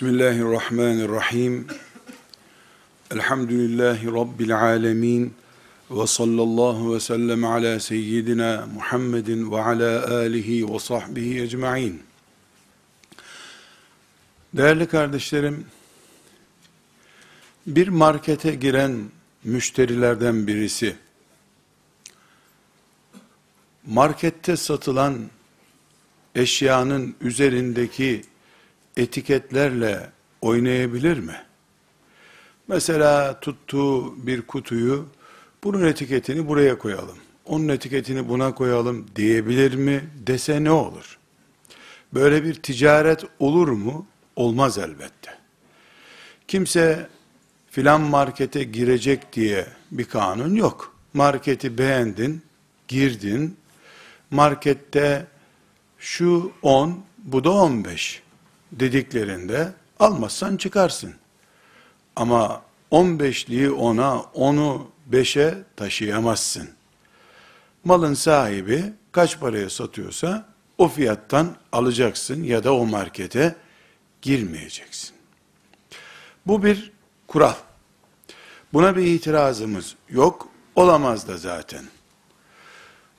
Bismillahirrahmanirrahim. Elhamdülillahi Rabbil alemin. Ve sallallahu ve sellem ala seyyidina Muhammedin ve ala alihi ve sahbihi ecma'in. Değerli kardeşlerim, bir markete giren müşterilerden birisi, markette satılan eşyanın üzerindeki etiketlerle oynayabilir mi? Mesela tuttuğu bir kutuyu, bunun etiketini buraya koyalım, onun etiketini buna koyalım diyebilir mi? Dese ne olur? Böyle bir ticaret olur mu? Olmaz elbette. Kimse filan markete girecek diye bir kanun yok. Marketi beğendin, girdin, markette şu 10, bu da 15 dediklerinde almazsan çıkarsın. Ama 15'liği ona, onu 5'e taşıyamazsın. Malın sahibi kaç paraya satıyorsa o fiyattan alacaksın ya da o markete girmeyeceksin. Bu bir kural. Buna bir itirazımız yok, olamaz da zaten.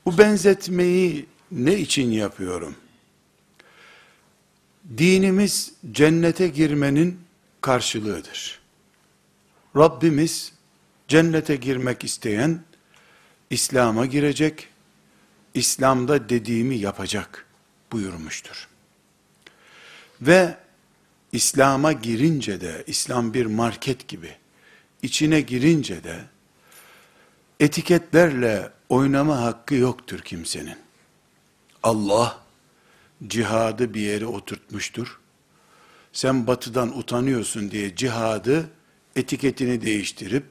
Bu benzetmeyi ne için yapıyorum? Dinimiz cennete girmenin karşılığıdır. Rabbimiz cennete girmek isteyen İslam'a girecek, İslam'da dediğimi yapacak buyurmuştur. Ve İslam'a girince de, İslam bir market gibi, içine girince de, etiketlerle oynama hakkı yoktur kimsenin. Allah, cihadı bir yere oturtmuştur. Sen batıdan utanıyorsun diye cihadı etiketini değiştirip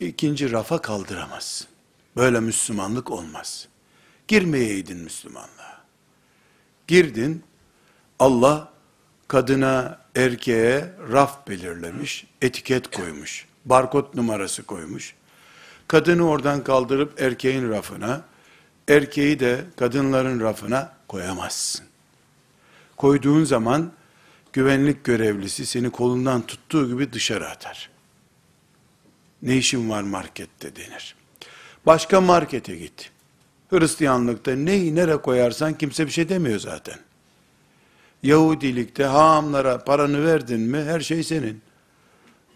ikinci rafa kaldıramazsın. Böyle Müslümanlık olmaz. Girmeyeydin Müslümanlığa. Girdin, Allah kadına, erkeğe raf belirlemiş, etiket koymuş, barkod numarası koymuş. Kadını oradan kaldırıp erkeğin rafına, erkeği de kadınların rafına koyamazsın koyduğun zaman güvenlik görevlisi seni kolundan tuttuğu gibi dışarı atar. Ne işin var markette denir. Başka markete git. Hristiyanlıkta neyi nere koyarsan kimse bir şey demiyor zaten. Yahudilikte haamlara paranı verdin mi her şey senin.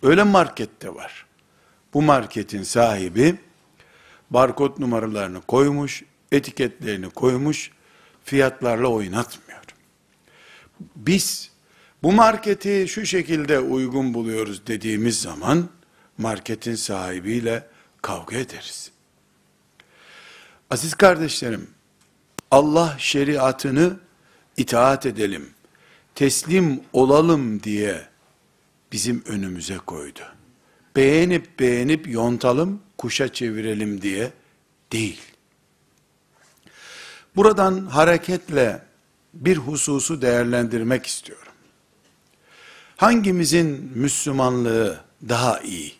Öyle markette var. Bu marketin sahibi barkod numaralarını koymuş, etiketlerini koymuş, fiyatlarla oynatmıyor biz bu marketi şu şekilde uygun buluyoruz dediğimiz zaman marketin sahibiyle kavga ederiz. Aziz kardeşlerim, Allah şeriatını itaat edelim, teslim olalım diye bizim önümüze koydu. Beğenip beğenip yontalım, kuşa çevirelim diye değil. Buradan hareketle bir hususu değerlendirmek istiyorum. Hangimizin Müslümanlığı daha iyi?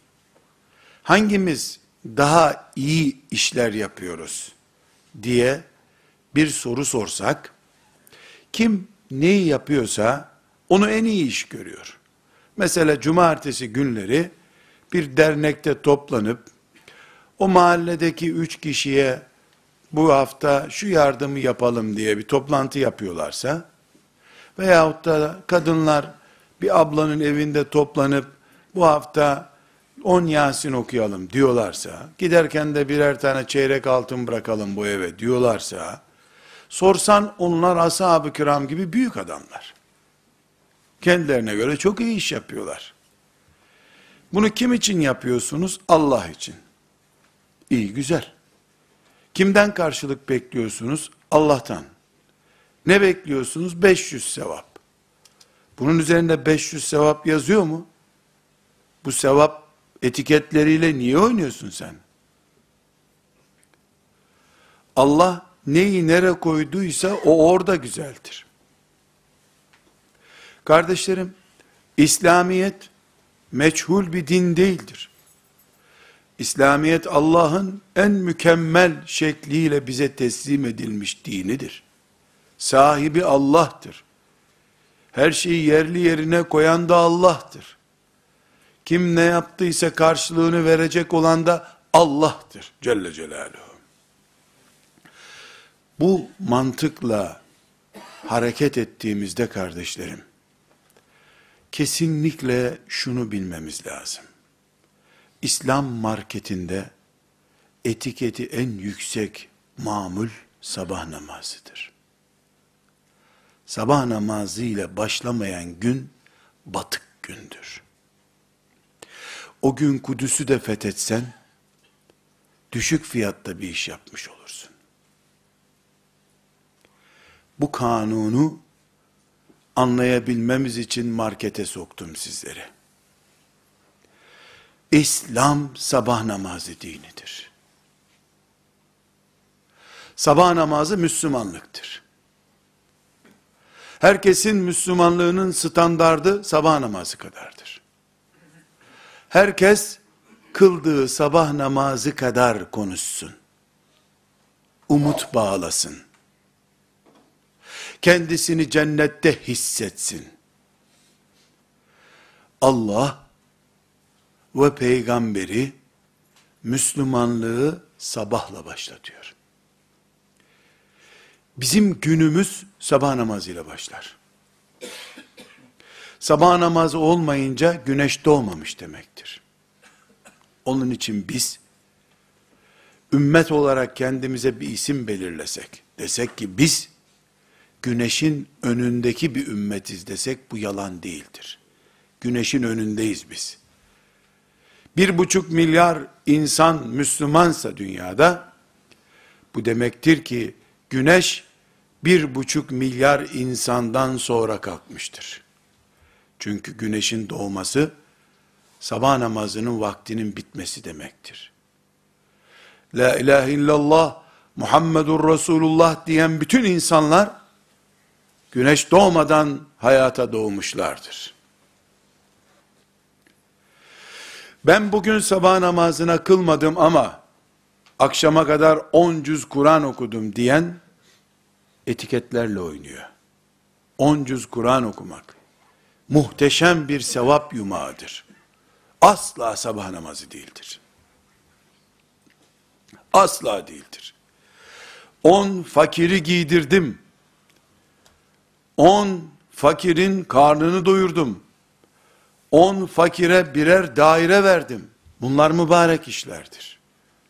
Hangimiz daha iyi işler yapıyoruz diye bir soru sorsak, kim neyi yapıyorsa onu en iyi iş görüyor. Mesela cumartesi günleri bir dernekte toplanıp o mahalledeki üç kişiye bu hafta şu yardımı yapalım diye bir toplantı yapıyorlarsa veyahut da kadınlar bir ablanın evinde toplanıp bu hafta 10 Yasin okuyalım diyorlarsa, giderken de birer tane çeyrek altın bırakalım bu eve diyorlarsa, sorsan onlar ashab-ı kiram gibi büyük adamlar. Kendilerine göre çok iyi iş yapıyorlar. Bunu kim için yapıyorsunuz? Allah için. İyi, güzel. Kimden karşılık bekliyorsunuz? Allah'tan. Ne bekliyorsunuz? 500 sevap. Bunun üzerinde 500 sevap yazıyor mu? Bu sevap etiketleriyle niye oynuyorsun sen? Allah neyi nere koyduysa o orada güzeldir. Kardeşlerim, İslamiyet meçhul bir din değildir. İslamiyet Allah'ın en mükemmel şekliyle bize teslim edilmiş dinidir. Sahibi Allah'tır. Her şeyi yerli yerine koyan da Allah'tır. Kim ne yaptıysa karşılığını verecek olan da Allah'tır Celle Celaluhu. Bu mantıkla hareket ettiğimizde kardeşlerim, kesinlikle şunu bilmemiz lazım. İslam marketinde etiketi en yüksek mamul sabah namazıdır. Sabah namazı ile başlamayan gün batık gündür. O gün Kudüs'ü de fethetsen, düşük fiyatta bir iş yapmış olursun. Bu kanunu anlayabilmemiz için markete soktum sizleri. İslam sabah namazı dinidir. Sabah namazı Müslümanlıktır. Herkesin Müslümanlığının standardı sabah namazı kadardır. Herkes kıldığı sabah namazı kadar konuşsun. Umut bağlasın. Kendisini cennette hissetsin. Allah ve peygamberi Müslümanlığı sabahla başlatıyor. Bizim günümüz sabah namazıyla başlar. Sabah namazı olmayınca güneş doğmamış demektir. Onun için biz ümmet olarak kendimize bir isim belirlesek, desek ki biz güneşin önündeki bir ümmetiz desek bu yalan değildir. Güneşin önündeyiz biz. Bir buçuk milyar insan Müslümansa dünyada, bu demektir ki güneş bir buçuk milyar insandan sonra kalkmıştır. Çünkü güneşin doğması, sabah namazının vaktinin bitmesi demektir. La ilahe illallah, Muhammedur Resulullah diyen bütün insanlar, güneş doğmadan hayata doğmuşlardır. Ben bugün sabah namazına kılmadım ama, akşama kadar on cüz Kur'an okudum diyen, etiketlerle oynuyor. On cüz Kur'an okumak, muhteşem bir sevap yumağıdır. Asla sabah namazı değildir. Asla değildir. On fakiri giydirdim. On fakirin karnını doyurdum. On fakire birer daire verdim. Bunlar mübarek işlerdir.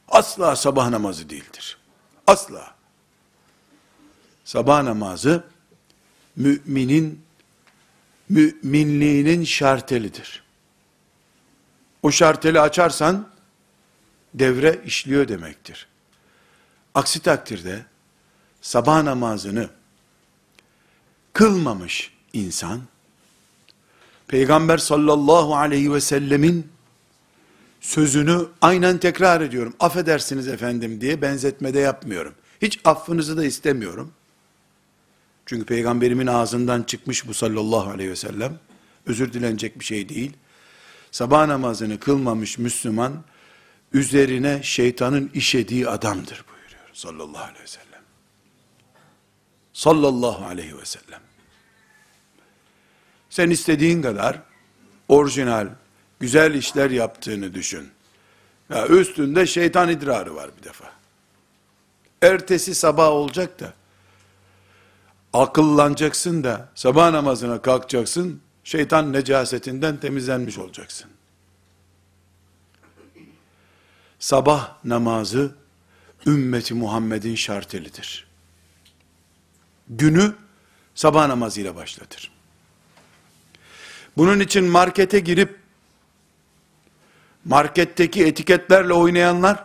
Asla sabah namazı değildir. Asla. Sabah namazı müminin müminliğinin şartelidir. O şarteli açarsan devre işliyor demektir. Aksi takdirde sabah namazını kılmamış insan Peygamber sallallahu aleyhi ve sellemin sözünü aynen tekrar ediyorum. Affedersiniz efendim diye benzetmede yapmıyorum. Hiç affınızı da istemiyorum. Çünkü peygamberimin ağzından çıkmış bu sallallahu aleyhi ve sellem. Özür dilenecek bir şey değil. Sabah namazını kılmamış Müslüman, üzerine şeytanın işediği adamdır buyuruyor sallallahu aleyhi ve sellem. Sallallahu aleyhi ve sellem. Sen istediğin kadar orijinal, güzel işler yaptığını düşün. Ya üstünde şeytan idrarı var bir defa. Ertesi sabah olacak da akıllanacaksın da sabah namazına kalkacaksın, şeytan necasetinden temizlenmiş olacaksın. Sabah namazı ümmeti Muhammed'in şartelidir. Günü sabah namazıyla başlatır. Bunun için markete girip marketteki etiketlerle oynayanlar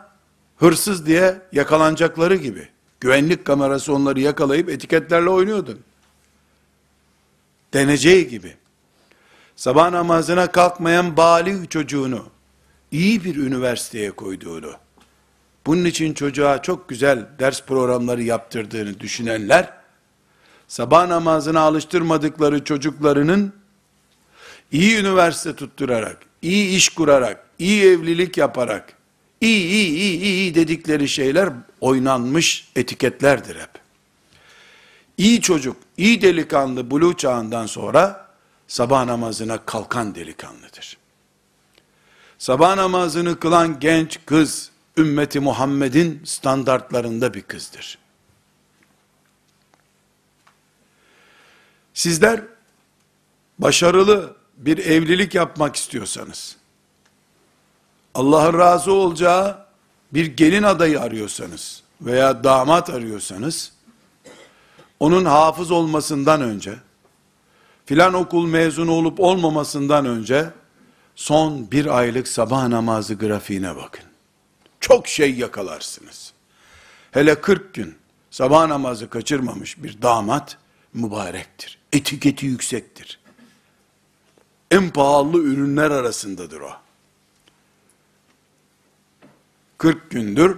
hırsız diye yakalanacakları gibi güvenlik kamerası onları yakalayıp etiketlerle oynuyordun. Deneceği gibi. Sabah namazına kalkmayan bali çocuğunu iyi bir üniversiteye koyduğunu, bunun için çocuğa çok güzel ders programları yaptırdığını düşünenler, sabah namazına alıştırmadıkları çocuklarının iyi üniversite tutturarak, iyi iş kurarak, iyi evlilik yaparak, iyi iyi iyi iyi dedikleri şeyler oynanmış etiketlerdir hep. iyi çocuk, iyi delikanlı buluğ çağından sonra sabah namazına kalkan delikanlıdır. Sabah namazını kılan genç kız, ümmeti Muhammed'in standartlarında bir kızdır. Sizler başarılı bir evlilik yapmak istiyorsanız, Allah'ın razı olacağı bir gelin adayı arıyorsanız veya damat arıyorsanız, onun hafız olmasından önce, filan okul mezunu olup olmamasından önce, son bir aylık sabah namazı grafiğine bakın. Çok şey yakalarsınız. Hele 40 gün sabah namazı kaçırmamış bir damat mübarektir. Etiketi yüksektir. En pahalı ürünler arasındadır o. 40 gündür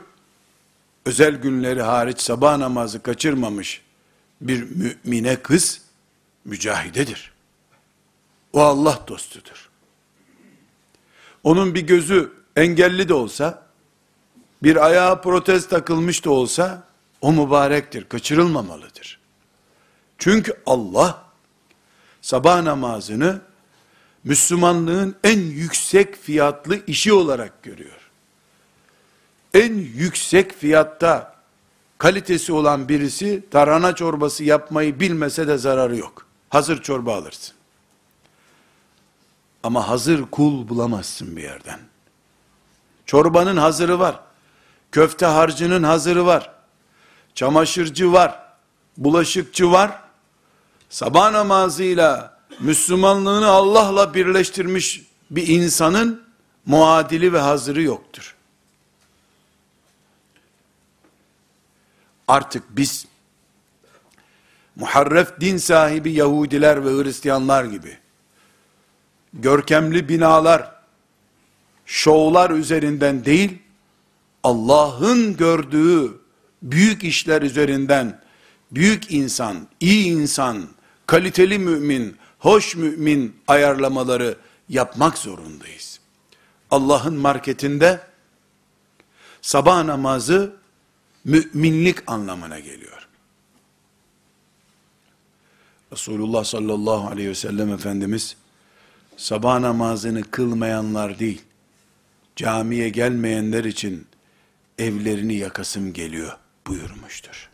özel günleri hariç sabah namazı kaçırmamış bir mümine kız mücahidedir. O Allah dostudur. Onun bir gözü engelli de olsa, bir ayağı protez takılmış da olsa, o mübarektir, kaçırılmamalıdır. Çünkü Allah, sabah namazını, Müslümanlığın en yüksek fiyatlı işi olarak görüyor. En yüksek fiyatta, kalitesi olan birisi, tarhana çorbası yapmayı bilmese de zararı yok. Hazır çorba alırsın. Ama hazır kul bulamazsın bir yerden. Çorbanın hazırı var. Köfte harcının hazırı var. Çamaşırcı var. Bulaşıkçı var. Sabah namazıyla Müslümanlığını Allah'la birleştirmiş bir insanın muadili ve hazırı yoktur. Artık biz muharref din sahibi Yahudiler ve Hristiyanlar gibi görkemli binalar, şovlar üzerinden değil, Allah'ın gördüğü büyük işler üzerinden, büyük insan, iyi insan, kaliteli mümin, hoş mümin ayarlamaları yapmak zorundayız. Allah'ın marketinde sabah namazı müminlik anlamına geliyor. Resulullah sallallahu aleyhi ve sellem Efendimiz sabah namazını kılmayanlar değil, camiye gelmeyenler için evlerini yakasım geliyor buyurmuştur.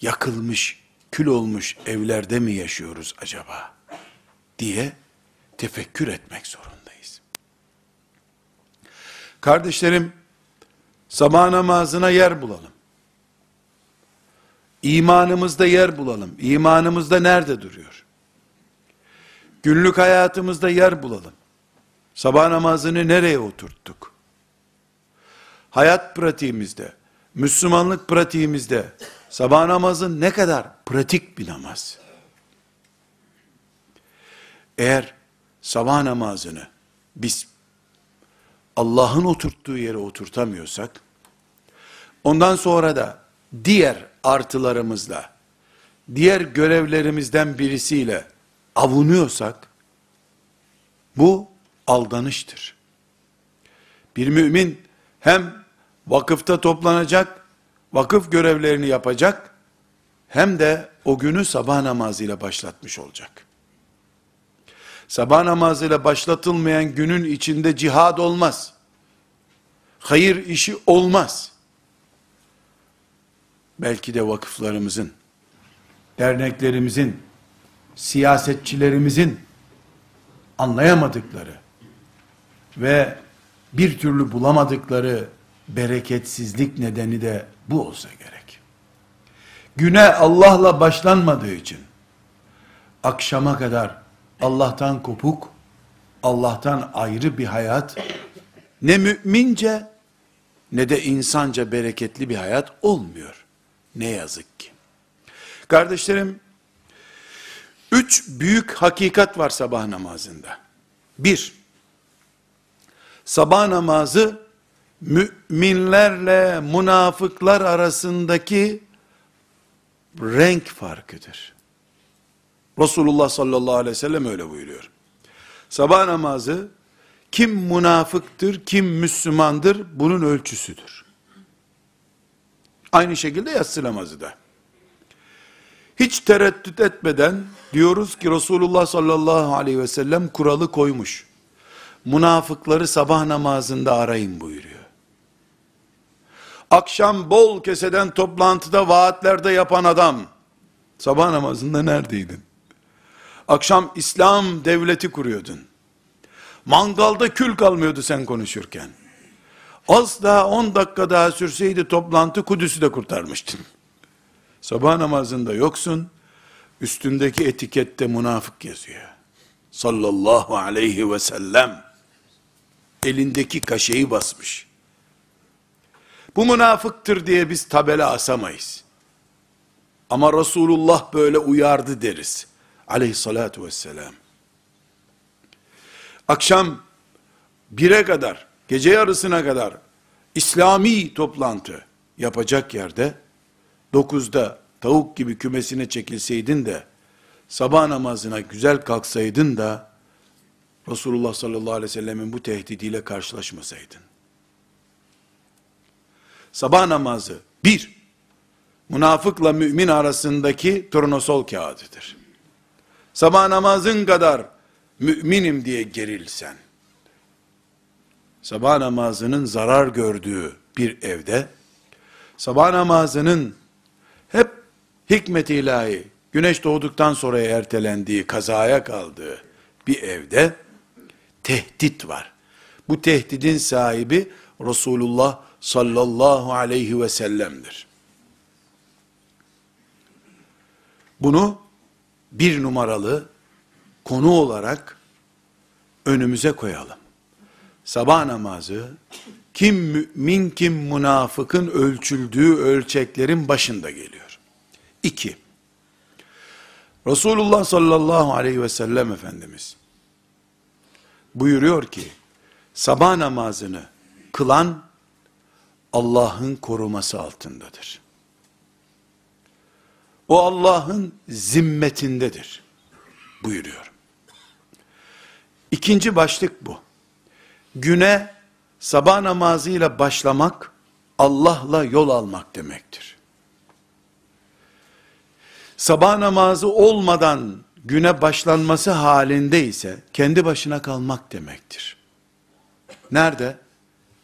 Yakılmış, kül olmuş evlerde mi yaşıyoruz acaba? diye tefekkür etmek zorundayız. Kardeşlerim, sabah namazına yer bulalım. İmanımızda yer bulalım. İmanımızda nerede duruyor? Günlük hayatımızda yer bulalım. Sabah namazını nereye oturttuk? Hayat pratiğimizde, Müslümanlık pratiğimizde sabah namazı ne kadar pratik bir namaz. Eğer sabah namazını biz Allah'ın oturttuğu yere oturtamıyorsak, ondan sonra da diğer artılarımızla, diğer görevlerimizden birisiyle avunuyorsak, bu aldanıştır. Bir mümin hem vakıfta toplanacak, vakıf görevlerini yapacak, hem de o günü sabah namazıyla başlatmış olacak. Sabah namazıyla başlatılmayan günün içinde cihad olmaz. Hayır işi olmaz. Belki de vakıflarımızın, derneklerimizin, siyasetçilerimizin anlayamadıkları ve bir türlü bulamadıkları bereketsizlik nedeni de bu olsa gerek. Güne Allah'la başlanmadığı için akşama kadar Allah'tan kopuk, Allah'tan ayrı bir hayat ne mümince ne de insanca bereketli bir hayat olmuyor. Ne yazık ki. Kardeşlerim, üç büyük hakikat var sabah namazında. Bir, sabah namazı müminlerle münafıklar arasındaki renk farkıdır. Resulullah sallallahu aleyhi ve sellem öyle buyuruyor. Sabah namazı kim münafıktır, kim Müslümandır bunun ölçüsüdür. Aynı şekilde yatsı namazı da. Hiç tereddüt etmeden diyoruz ki Resulullah sallallahu aleyhi ve sellem kuralı koymuş. Münafıkları sabah namazında arayın buyuruyor. Akşam bol keseden toplantıda vaatlerde yapan adam, sabah namazında neredeydin? Akşam İslam devleti kuruyordun. Mangalda kül kalmıyordu sen konuşurken. Az daha 10 dakika daha sürseydi toplantı Kudüs'ü de kurtarmıştın. Sabah namazında yoksun, üstündeki etikette münafık yazıyor. Sallallahu aleyhi ve sellem. Elindeki kaşeyi basmış. Bu münafıktır diye biz tabela asamayız. Ama Resulullah böyle uyardı deriz. Aleyhissalatu vesselam. Akşam bire kadar, gece yarısına kadar İslami toplantı yapacak yerde, dokuzda tavuk gibi kümesine çekilseydin de, sabah namazına güzel kalksaydın da, Resulullah sallallahu aleyhi ve sellemin bu tehdidiyle karşılaşmasaydın. Sabah namazı, bir, münafıkla mümin arasındaki turnosol kağıdıdır. Sabah namazın kadar müminim diye gerilsen, sabah namazının zarar gördüğü bir evde, sabah namazının hep hikmet ilahi, güneş doğduktan sonra ertelendiği, kazaya kaldığı bir evde, tehdit var. Bu tehdidin sahibi Resulullah sallallahu aleyhi ve sellem'dir. Bunu bir numaralı konu olarak önümüze koyalım. Sabah namazı kim mümin kim münafıkın ölçüldüğü ölçeklerin başında geliyor. İki, Resulullah sallallahu aleyhi ve sellem Efendimiz buyuruyor ki, sabah namazını kılan Allah'ın koruması altındadır. O Allah'ın zimmetindedir buyuruyor. İkinci başlık bu. Güne sabah namazıyla başlamak Allah'la yol almak demektir. Sabah namazı olmadan güne başlanması halinde ise kendi başına kalmak demektir. Nerede?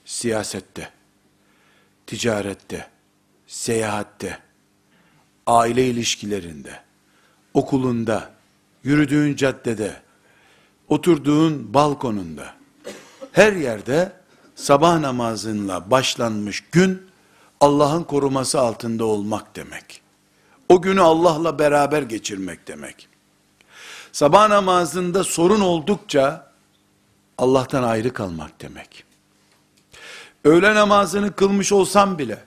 Siyasette, ticarette, seyahatte, aile ilişkilerinde, okulunda, yürüdüğün caddede, oturduğun balkonunda, her yerde sabah namazınla başlanmış gün, Allah'ın koruması altında olmak demek. O günü Allah'la beraber geçirmek demek. Sabah namazında sorun oldukça, Allah'tan ayrı kalmak demek. Öğle namazını kılmış olsam bile,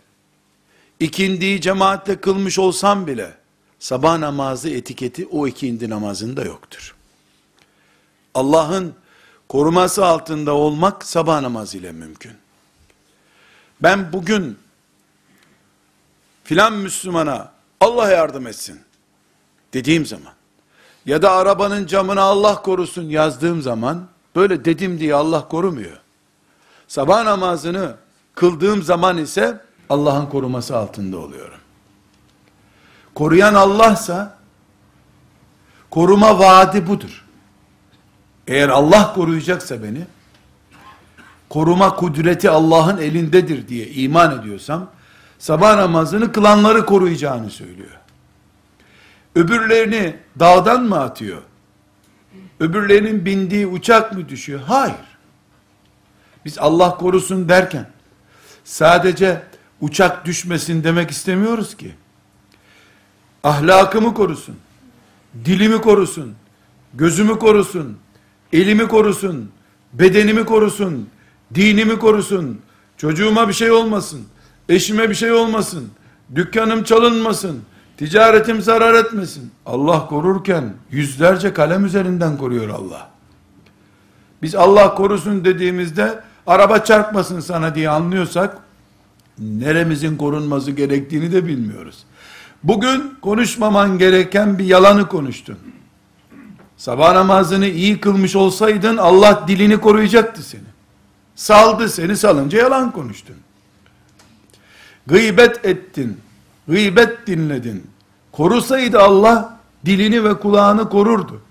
ikindiyi cemaatle kılmış olsam bile, sabah namazı etiketi o ikindi namazında yoktur. Allah'ın koruması altında olmak sabah namazı ile mümkün. Ben bugün filan Müslümana Allah yardım etsin dediğim zaman ya da arabanın camına Allah korusun yazdığım zaman böyle dedim diye Allah korumuyor. Sabah namazını kıldığım zaman ise Allah'ın koruması altında oluyorum. Koruyan Allah'sa koruma vaadi budur. Eğer Allah koruyacaksa beni koruma kudreti Allah'ın elindedir diye iman ediyorsam sabah namazını kılanları koruyacağını söylüyor. Öbürlerini dağdan mı atıyor? Öbürlerinin bindiği uçak mı düşüyor? Hayır. Biz Allah korusun derken sadece uçak düşmesin demek istemiyoruz ki. Ahlakımı korusun, dilimi korusun, gözümü korusun, elimi korusun, bedenimi korusun, dinimi korusun, çocuğuma bir şey olmasın, eşime bir şey olmasın, dükkanım çalınmasın, ticaretim zarar etmesin. Allah korurken yüzlerce kalem üzerinden koruyor Allah. Biz Allah korusun dediğimizde araba çarpmasın sana diye anlıyorsak neremizin korunması gerektiğini de bilmiyoruz. Bugün konuşmaman gereken bir yalanı konuştun. Sabah namazını iyi kılmış olsaydın Allah dilini koruyacaktı seni. Saldı seni salınca yalan konuştun. gıybet ettin, gıybet dinledin. Korusaydı Allah dilini ve kulağını korurdu.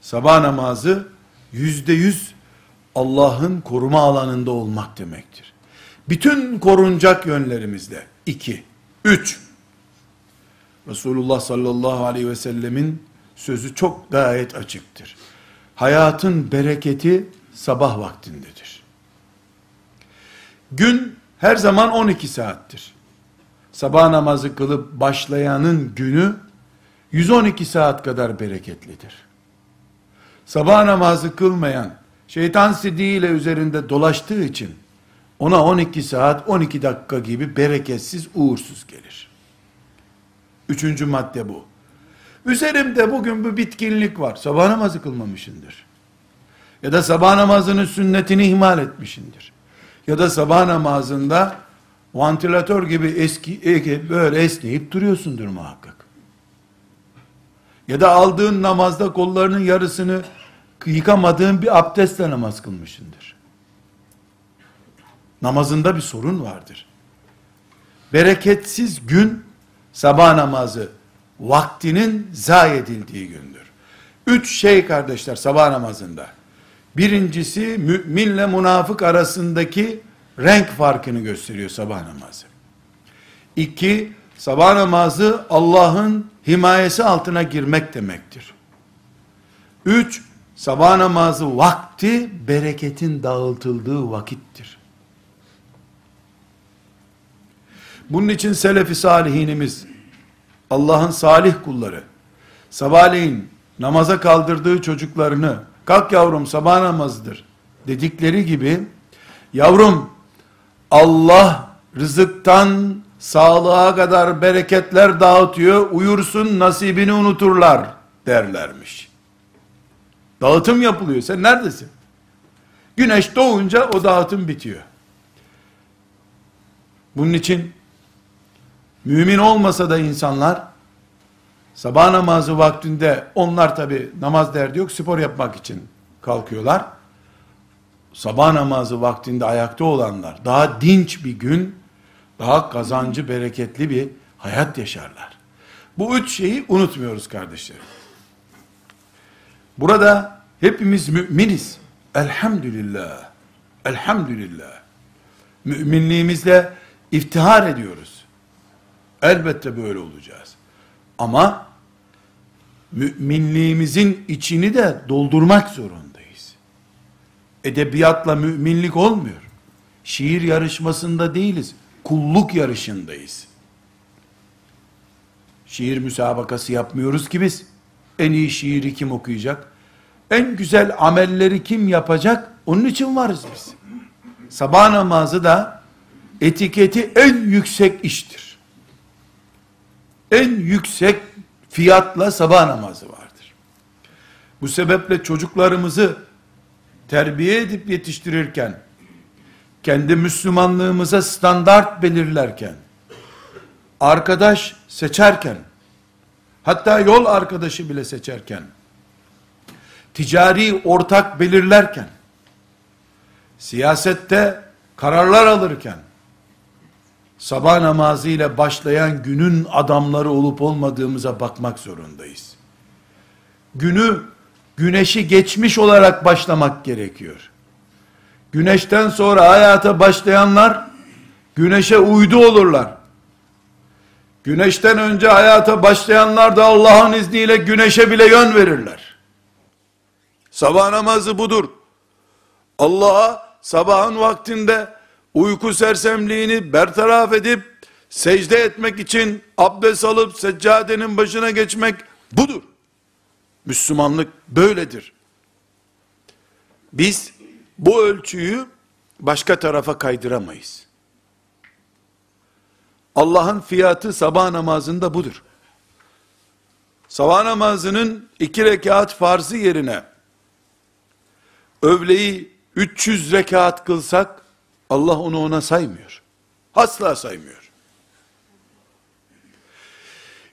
Sabah namazı yüzde yüz Allah'ın koruma alanında olmak demektir. Bütün korunacak yönlerimizde. iki. Üç. Resulullah sallallahu aleyhi ve sellemin sözü çok gayet açıktır. Hayatın bereketi sabah vaktindedir. Gün her zaman 12 saattir. Sabah namazı kılıp başlayanın günü 112 saat kadar bereketlidir. Sabah namazı kılmayan şeytan sidiğiyle üzerinde dolaştığı için ona 12 saat 12 dakika gibi bereketsiz uğursuz gelir. Üçüncü madde bu. Üzerimde bugün bir bitkinlik var. Sabah namazı kılmamışındır. Ya da sabah namazının sünnetini ihmal etmişindir. Ya da sabah namazında vantilatör gibi eski böyle esneyip duruyorsundur muhakkak. Ya da aldığın namazda kollarının yarısını yıkamadığın bir abdestle namaz kılmışındır. Namazında bir sorun vardır. Bereketsiz gün sabah namazı vaktinin zayi edildiği gündür. Üç şey kardeşler sabah namazında. Birincisi müminle münafık arasındaki renk farkını gösteriyor sabah namazı. İki, sabah namazı Allah'ın himayesi altına girmek demektir. Üç, sabah namazı vakti bereketin dağıtıldığı vakittir. Bunun için selefi salihinimiz, Allah'ın salih kulları, sabahleyin namaza kaldırdığı çocuklarını, kalk yavrum sabah namazıdır dedikleri gibi, yavrum Allah rızıktan sağlığa kadar bereketler dağıtıyor, uyursun nasibini unuturlar derlermiş. Dağıtım yapılıyor, sen neredesin? Güneş doğunca o dağıtım bitiyor. Bunun için mümin olmasa da insanlar sabah namazı vaktinde onlar tabi namaz derdi yok spor yapmak için kalkıyorlar. Sabah namazı vaktinde ayakta olanlar daha dinç bir gün daha kazancı bereketli bir hayat yaşarlar. Bu üç şeyi unutmuyoruz kardeşlerim. Burada hepimiz müminiz. Elhamdülillah. Elhamdülillah. Müminliğimizle iftihar ediyoruz. Elbette böyle olacağız. Ama müminliğimizin içini de doldurmak zorundayız. Edebiyatla müminlik olmuyor. Şiir yarışmasında değiliz kulluk yarışındayız. Şiir müsabakası yapmıyoruz ki biz. En iyi şiiri kim okuyacak? En güzel amelleri kim yapacak? Onun için varız biz. Sabah namazı da etiketi en yüksek iştir. En yüksek fiyatla sabah namazı vardır. Bu sebeple çocuklarımızı terbiye edip yetiştirirken kendi Müslümanlığımıza standart belirlerken, arkadaş seçerken, hatta yol arkadaşı bile seçerken, ticari ortak belirlerken, siyasette kararlar alırken, sabah namazı ile başlayan günün adamları olup olmadığımıza bakmak zorundayız. Günü güneşi geçmiş olarak başlamak gerekiyor. Güneşten sonra hayata başlayanlar güneşe uydu olurlar. Güneşten önce hayata başlayanlar da Allah'ın izniyle güneşe bile yön verirler. Sabah namazı budur. Allah'a sabahın vaktinde uyku sersemliğini bertaraf edip secde etmek için abdest alıp seccadenin başına geçmek budur. Müslümanlık böyledir. Biz bu ölçüyü başka tarafa kaydıramayız. Allah'ın fiyatı sabah namazında budur. Sabah namazının iki rekat farzı yerine övleyi 300 rekat kılsak Allah onu ona saymıyor. Asla saymıyor.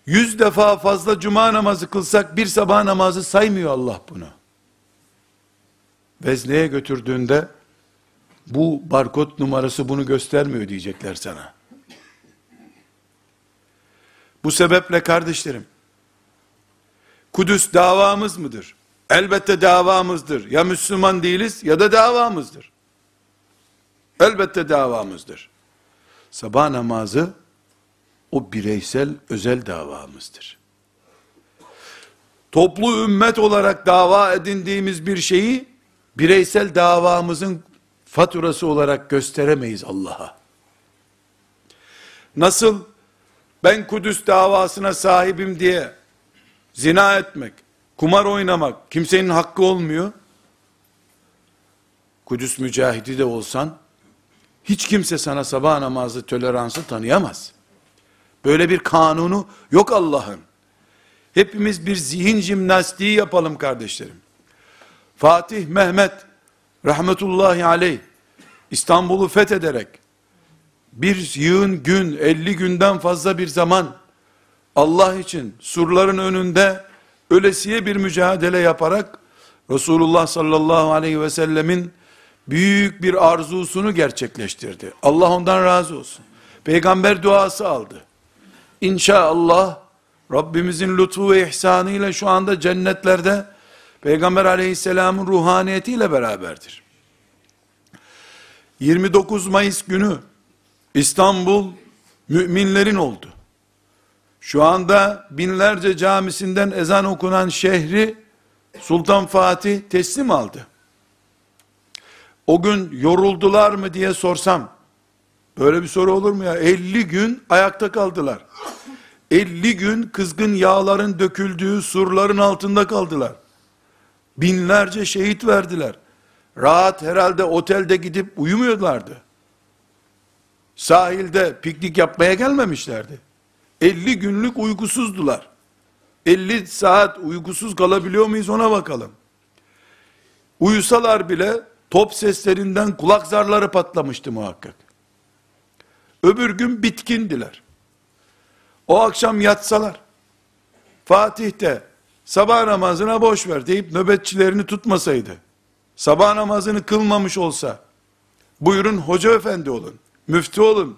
Yüz defa fazla cuma namazı kılsak bir sabah namazı saymıyor Allah bunu vezneye götürdüğünde bu barkod numarası bunu göstermiyor diyecekler sana. Bu sebeple kardeşlerim, Kudüs davamız mıdır? Elbette davamızdır. Ya Müslüman değiliz ya da davamızdır. Elbette davamızdır. Sabah namazı o bireysel özel davamızdır. Toplu ümmet olarak dava edindiğimiz bir şeyi bireysel davamızın faturası olarak gösteremeyiz Allah'a. Nasıl ben Kudüs davasına sahibim diye zina etmek, kumar oynamak kimsenin hakkı olmuyor. Kudüs mücahidi de olsan hiç kimse sana sabah namazı toleransı tanıyamaz. Böyle bir kanunu yok Allah'ın. Hepimiz bir zihin jimnastiği yapalım kardeşlerim. Fatih Mehmet rahmetullahi aleyh İstanbul'u fethederek bir yığın gün 50 günden fazla bir zaman Allah için surların önünde ölesiye bir mücadele yaparak Resulullah sallallahu aleyhi ve sellemin büyük bir arzusunu gerçekleştirdi. Allah ondan razı olsun. Peygamber duası aldı. İnşallah Rabbimizin lütfu ve ihsanıyla şu anda cennetlerde Peygamber aleyhisselamın ruhaniyetiyle beraberdir. 29 Mayıs günü İstanbul müminlerin oldu. Şu anda binlerce camisinden ezan okunan şehri Sultan Fatih teslim aldı. O gün yoruldular mı diye sorsam, böyle bir soru olur mu ya? 50 gün ayakta kaldılar. 50 gün kızgın yağların döküldüğü surların altında kaldılar. Binlerce şehit verdiler. Rahat herhalde otelde gidip uyumuyorlardı. Sahilde piknik yapmaya gelmemişlerdi. 50 günlük uykusuzdular. 50 saat uykusuz kalabiliyor muyuz ona bakalım. Uyusalar bile top seslerinden kulak zarları patlamıştı muhakkak. Öbür gün bitkindiler. O akşam yatsalar, Fatih de sabah namazına boş ver deyip nöbetçilerini tutmasaydı, sabah namazını kılmamış olsa, buyurun hoca efendi olun, müftü olun.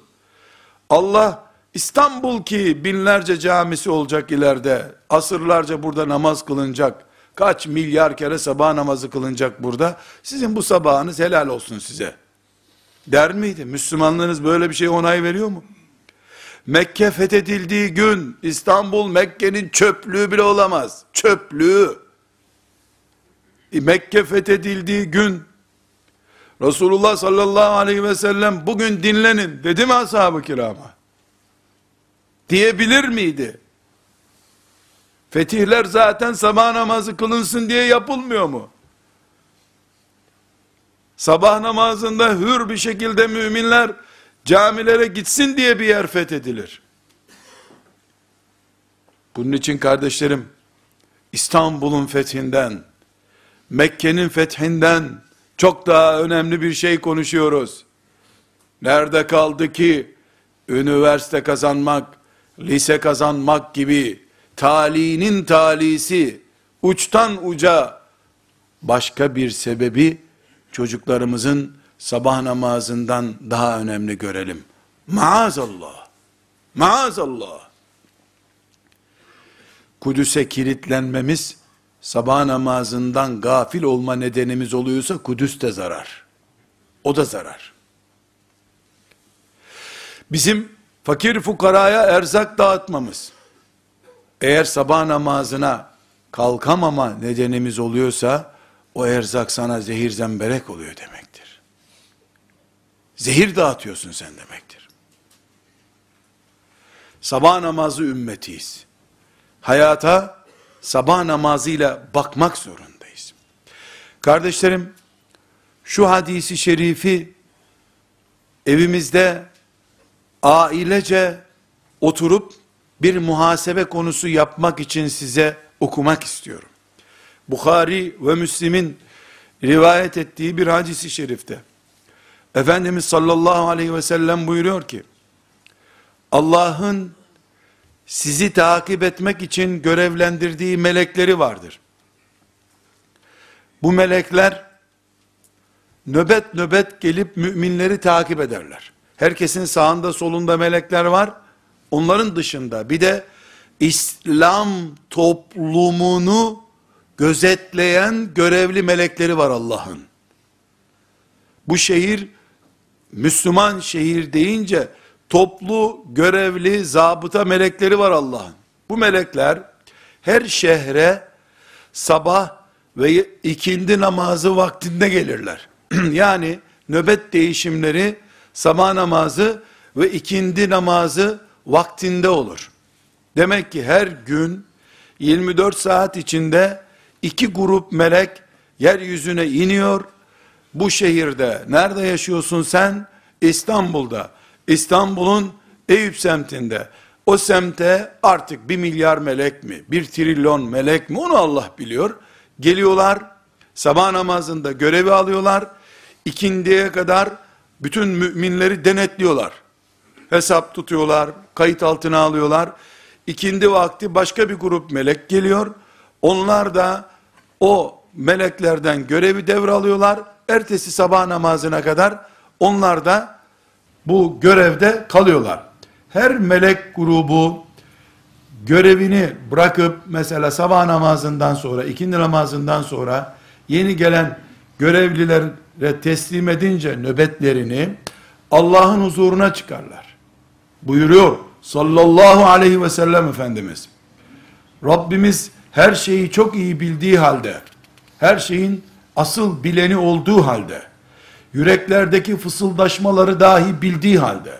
Allah İstanbul ki binlerce camisi olacak ileride, asırlarca burada namaz kılınacak, kaç milyar kere sabah namazı kılınacak burada, sizin bu sabahınız helal olsun size. Der miydi? Müslümanlığınız böyle bir şey onay veriyor mu? Mekke fethedildiği gün İstanbul Mekke'nin çöplüğü bile olamaz. Çöplüğü. E, Mekke fethedildiği gün Resulullah sallallahu aleyhi ve sellem bugün dinlenin dedi mi ashab-ı kirama? Diyebilir miydi? Fetihler zaten sabah namazı kılınsın diye yapılmıyor mu? Sabah namazında hür bir şekilde müminler camilere gitsin diye bir yer fethedilir. Bunun için kardeşlerim, İstanbul'un fethinden, Mekke'nin fethinden çok daha önemli bir şey konuşuyoruz. Nerede kaldı ki üniversite kazanmak, lise kazanmak gibi talinin talisi uçtan uca başka bir sebebi çocuklarımızın sabah namazından daha önemli görelim. Maazallah. Maazallah. Kudüs'e kilitlenmemiz sabah namazından gafil olma nedenimiz oluyorsa Kudüs de zarar. O da zarar. Bizim fakir fukaraya erzak dağıtmamız, eğer sabah namazına kalkamama nedenimiz oluyorsa, o erzak sana zehir zemberek oluyor demektir. Zehir dağıtıyorsun sen demektir. Sabah namazı ümmetiyiz. Hayata sabah namazıyla bakmak zorundayız. Kardeşlerim, şu hadisi şerifi evimizde ailece oturup bir muhasebe konusu yapmak için size okumak istiyorum. Bukhari ve Müslim'in rivayet ettiği bir hadisi şerifte Efendimiz sallallahu aleyhi ve sellem buyuruyor ki Allah'ın sizi takip etmek için görevlendirdiği melekleri vardır. Bu melekler nöbet nöbet gelip müminleri takip ederler. Herkesin sağında solunda melekler var. Onların dışında bir de İslam toplumunu gözetleyen görevli melekleri var Allah'ın. Bu şehir Müslüman şehir deyince toplu görevli zabıta melekleri var Allah'ın. Bu melekler her şehre sabah ve ikindi namazı vaktinde gelirler. yani nöbet değişimleri sabah namazı ve ikindi namazı vaktinde olur. Demek ki her gün 24 saat içinde iki grup melek yeryüzüne iniyor. Bu şehirde nerede yaşıyorsun sen? İstanbul'da. İstanbul'un Eyüp semtinde. O semte artık bir milyar melek mi, bir trilyon melek mi onu Allah biliyor. Geliyorlar, sabah namazında görevi alıyorlar, ikindiye kadar bütün müminleri denetliyorlar. Hesap tutuyorlar, kayıt altına alıyorlar. İkindi vakti başka bir grup melek geliyor. Onlar da o meleklerden görevi devralıyorlar. Ertesi sabah namazına kadar onlar da bu görevde kalıyorlar. Her melek grubu görevini bırakıp mesela sabah namazından sonra, ikindi namazından sonra yeni gelen görevlilere teslim edince nöbetlerini Allah'ın huzuruna çıkarlar. Buyuruyor sallallahu aleyhi ve sellem Efendimiz. Rabbimiz her şeyi çok iyi bildiği halde, her şeyin asıl bileni olduğu halde, yüreklerdeki fısıldaşmaları dahi bildiği halde,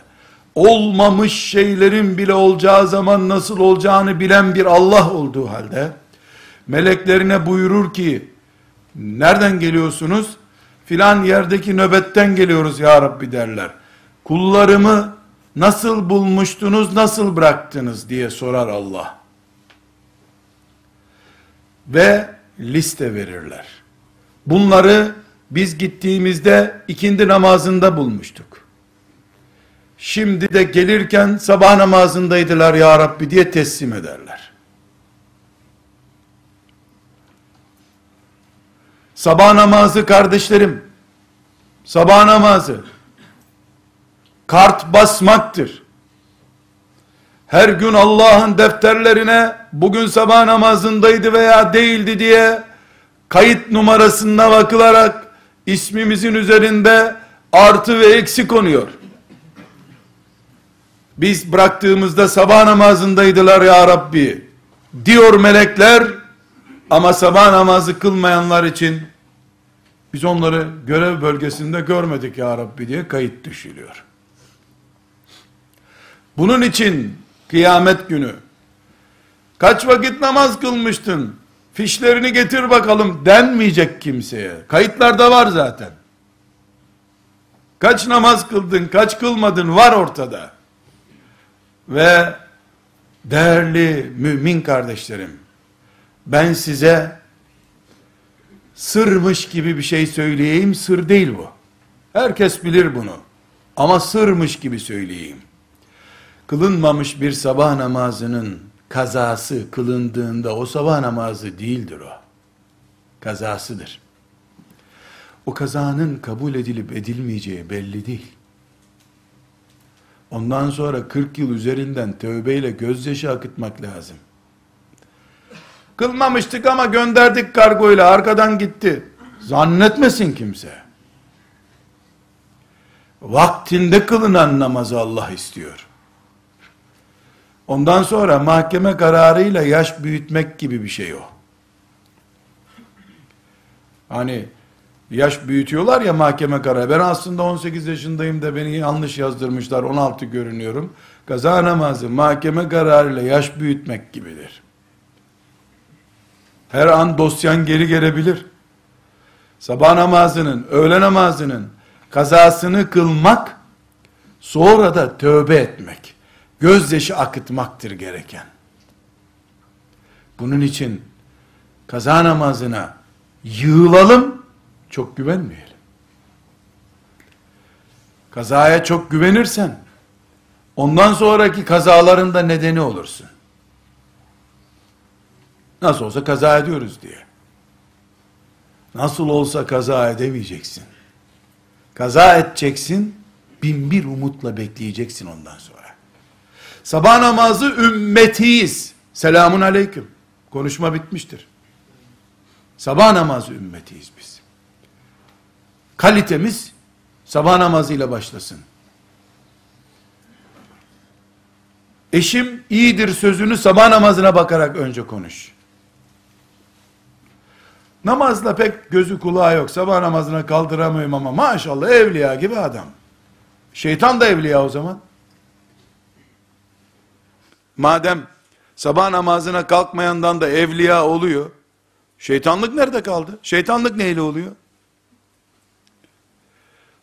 olmamış şeylerin bile olacağı zaman nasıl olacağını bilen bir Allah olduğu halde, meleklerine buyurur ki, nereden geliyorsunuz? Filan yerdeki nöbetten geliyoruz ya Rabbi derler. Kullarımı nasıl bulmuştunuz, nasıl bıraktınız diye sorar Allah. Ve liste verirler. Bunları biz gittiğimizde ikindi namazında bulmuştuk. Şimdi de gelirken sabah namazındaydılar ya Rabbi diye teslim ederler. Sabah namazı kardeşlerim, sabah namazı, kart basmaktır. Her gün Allah'ın defterlerine bugün sabah namazındaydı veya değildi diye kayıt numarasına bakılarak ismimizin üzerinde artı ve eksi konuyor. Biz bıraktığımızda sabah namazındaydılar ya Rabbi diyor melekler ama sabah namazı kılmayanlar için biz onları görev bölgesinde görmedik ya Rabbi diye kayıt düşülüyor. Bunun için kıyamet günü kaç vakit namaz kılmıştın? Fişlerini getir bakalım denmeyecek kimseye. Kayıtlarda var zaten. Kaç namaz kıldın, kaç kılmadın var ortada. Ve değerli mümin kardeşlerim, ben size sırmış gibi bir şey söyleyeyim, sır değil bu. Herkes bilir bunu. Ama sırmış gibi söyleyeyim kılınmamış bir sabah namazının kazası kılındığında o sabah namazı değildir o. Kazasıdır. O kazanın kabul edilip edilmeyeceği belli değil. Ondan sonra 40 yıl üzerinden tövbeyle gözyaşı akıtmak lazım. Kılmamıştık ama gönderdik kargoyla arkadan gitti. Zannetmesin kimse. Vaktinde kılınan namazı Allah istiyor. Ondan sonra mahkeme kararıyla yaş büyütmek gibi bir şey o. Hani yaş büyütüyorlar ya mahkeme kararı. Ben aslında 18 yaşındayım da beni yanlış yazdırmışlar 16 görünüyorum. Kaza namazı mahkeme kararıyla yaş büyütmek gibidir. Her an dosyan geri gelebilir. Sabah namazının, öğle namazının kazasını kılmak, sonra da tövbe etmek gözyaşı akıtmaktır gereken. Bunun için kaza namazına yığılalım, çok güvenmeyelim. Kazaya çok güvenirsen, ondan sonraki kazalarında nedeni olursun. Nasıl olsa kaza ediyoruz diye. Nasıl olsa kaza edemeyeceksin. Kaza edeceksin, bin bir umutla bekleyeceksin ondan sonra. Sabah namazı ümmetiyiz. Selamun aleyküm. Konuşma bitmiştir. Sabah namazı ümmetiyiz biz. Kalitemiz sabah namazıyla başlasın. Eşim iyidir sözünü sabah namazına bakarak önce konuş. Namazla pek gözü kulağı yok. Sabah namazına kaldıramıyorum ama maşallah evliya gibi adam. Şeytan da evliya o zaman. Madem sabah namazına kalkmayandan da evliya oluyor. Şeytanlık nerede kaldı? Şeytanlık neyle oluyor?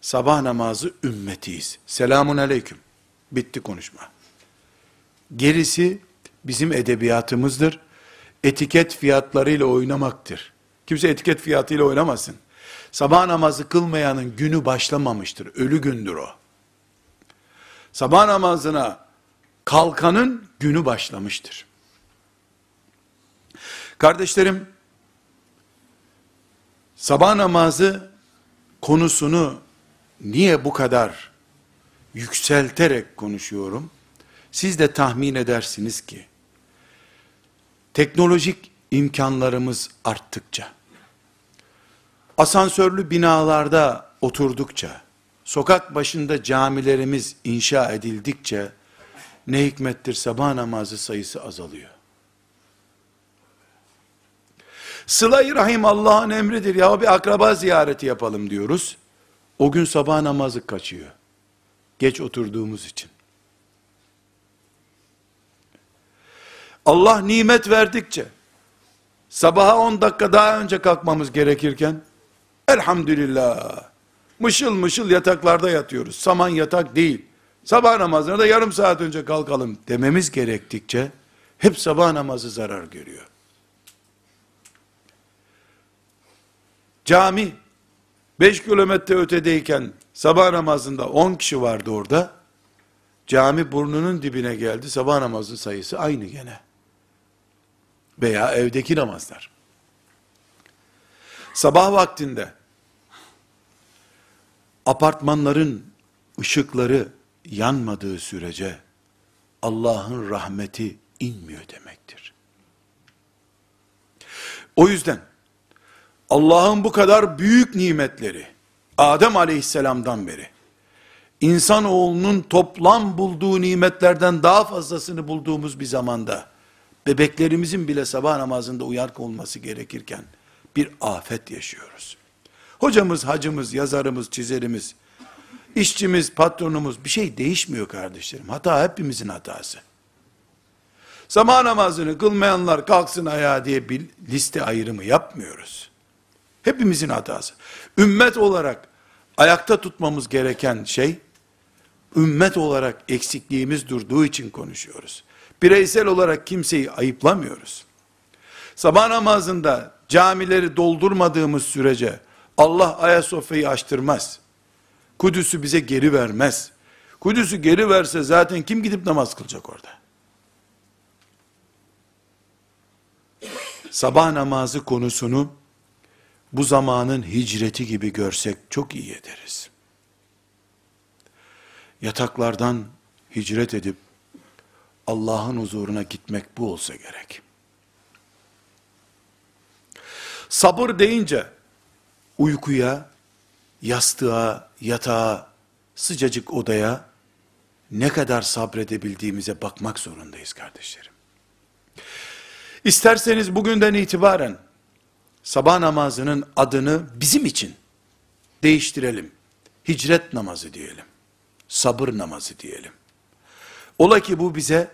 Sabah namazı ümmetiyiz. Selamun aleyküm. Bitti konuşma. Gerisi bizim edebiyatımızdır. Etiket fiyatlarıyla oynamaktır. Kimse etiket fiyatıyla oynamasın. Sabah namazı kılmayanın günü başlamamıştır. Ölü gündür o. Sabah namazına kalkanın günü başlamıştır. Kardeşlerim, sabah namazı konusunu niye bu kadar yükselterek konuşuyorum? Siz de tahmin edersiniz ki, teknolojik imkanlarımız arttıkça, asansörlü binalarda oturdukça, sokak başında camilerimiz inşa edildikçe, ne hikmettir sabah namazı sayısı azalıyor. Sıla-i Rahim Allah'ın emridir. Ya bir akraba ziyareti yapalım diyoruz. O gün sabah namazı kaçıyor. Geç oturduğumuz için. Allah nimet verdikçe, sabaha 10 dakika daha önce kalkmamız gerekirken, elhamdülillah, mışıl mışıl yataklarda yatıyoruz. Saman yatak değil. Sabah namazına da yarım saat önce kalkalım dememiz gerektikçe, hep sabah namazı zarar görüyor. Cami, 5 kilometre ötedeyken, sabah namazında 10 kişi vardı orada, cami burnunun dibine geldi, sabah namazın sayısı aynı gene. Veya evdeki namazlar. Sabah vaktinde, apartmanların ışıkları yanmadığı sürece, Allah'ın rahmeti inmiyor demektir. O yüzden, Allah'ın bu kadar büyük nimetleri, Adem aleyhisselamdan beri, insanoğlunun toplam bulduğu nimetlerden daha fazlasını bulduğumuz bir zamanda, bebeklerimizin bile sabah namazında uyanık olması gerekirken, bir afet yaşıyoruz. Hocamız, hacımız, yazarımız, çizerimiz, işçimiz, patronumuz, bir şey değişmiyor kardeşlerim. Hata hepimizin hatası. Sabah namazını kılmayanlar kalksın ayağa diye bir liste ayrımı yapmıyoruz. Hepimizin hatası. Ümmet olarak ayakta tutmamız gereken şey, ümmet olarak eksikliğimiz durduğu için konuşuyoruz. Bireysel olarak kimseyi ayıplamıyoruz. Sabah namazında camileri doldurmadığımız sürece Allah Ayasofya'yı açtırmaz. Kudüs'ü bize geri vermez. Kudüs'ü geri verse zaten kim gidip namaz kılacak orada? Sabah namazı konusunu bu zamanın hicreti gibi görsek çok iyi ederiz. Yataklardan hicret edip Allah'ın huzuruna gitmek bu olsa gerek. Sabır deyince uykuya, yastığa, yatağa, sıcacık odaya ne kadar sabredebildiğimize bakmak zorundayız kardeşlerim. İsterseniz bugünden itibaren sabah namazının adını bizim için değiştirelim. Hicret namazı diyelim. Sabır namazı diyelim. Ola ki bu bize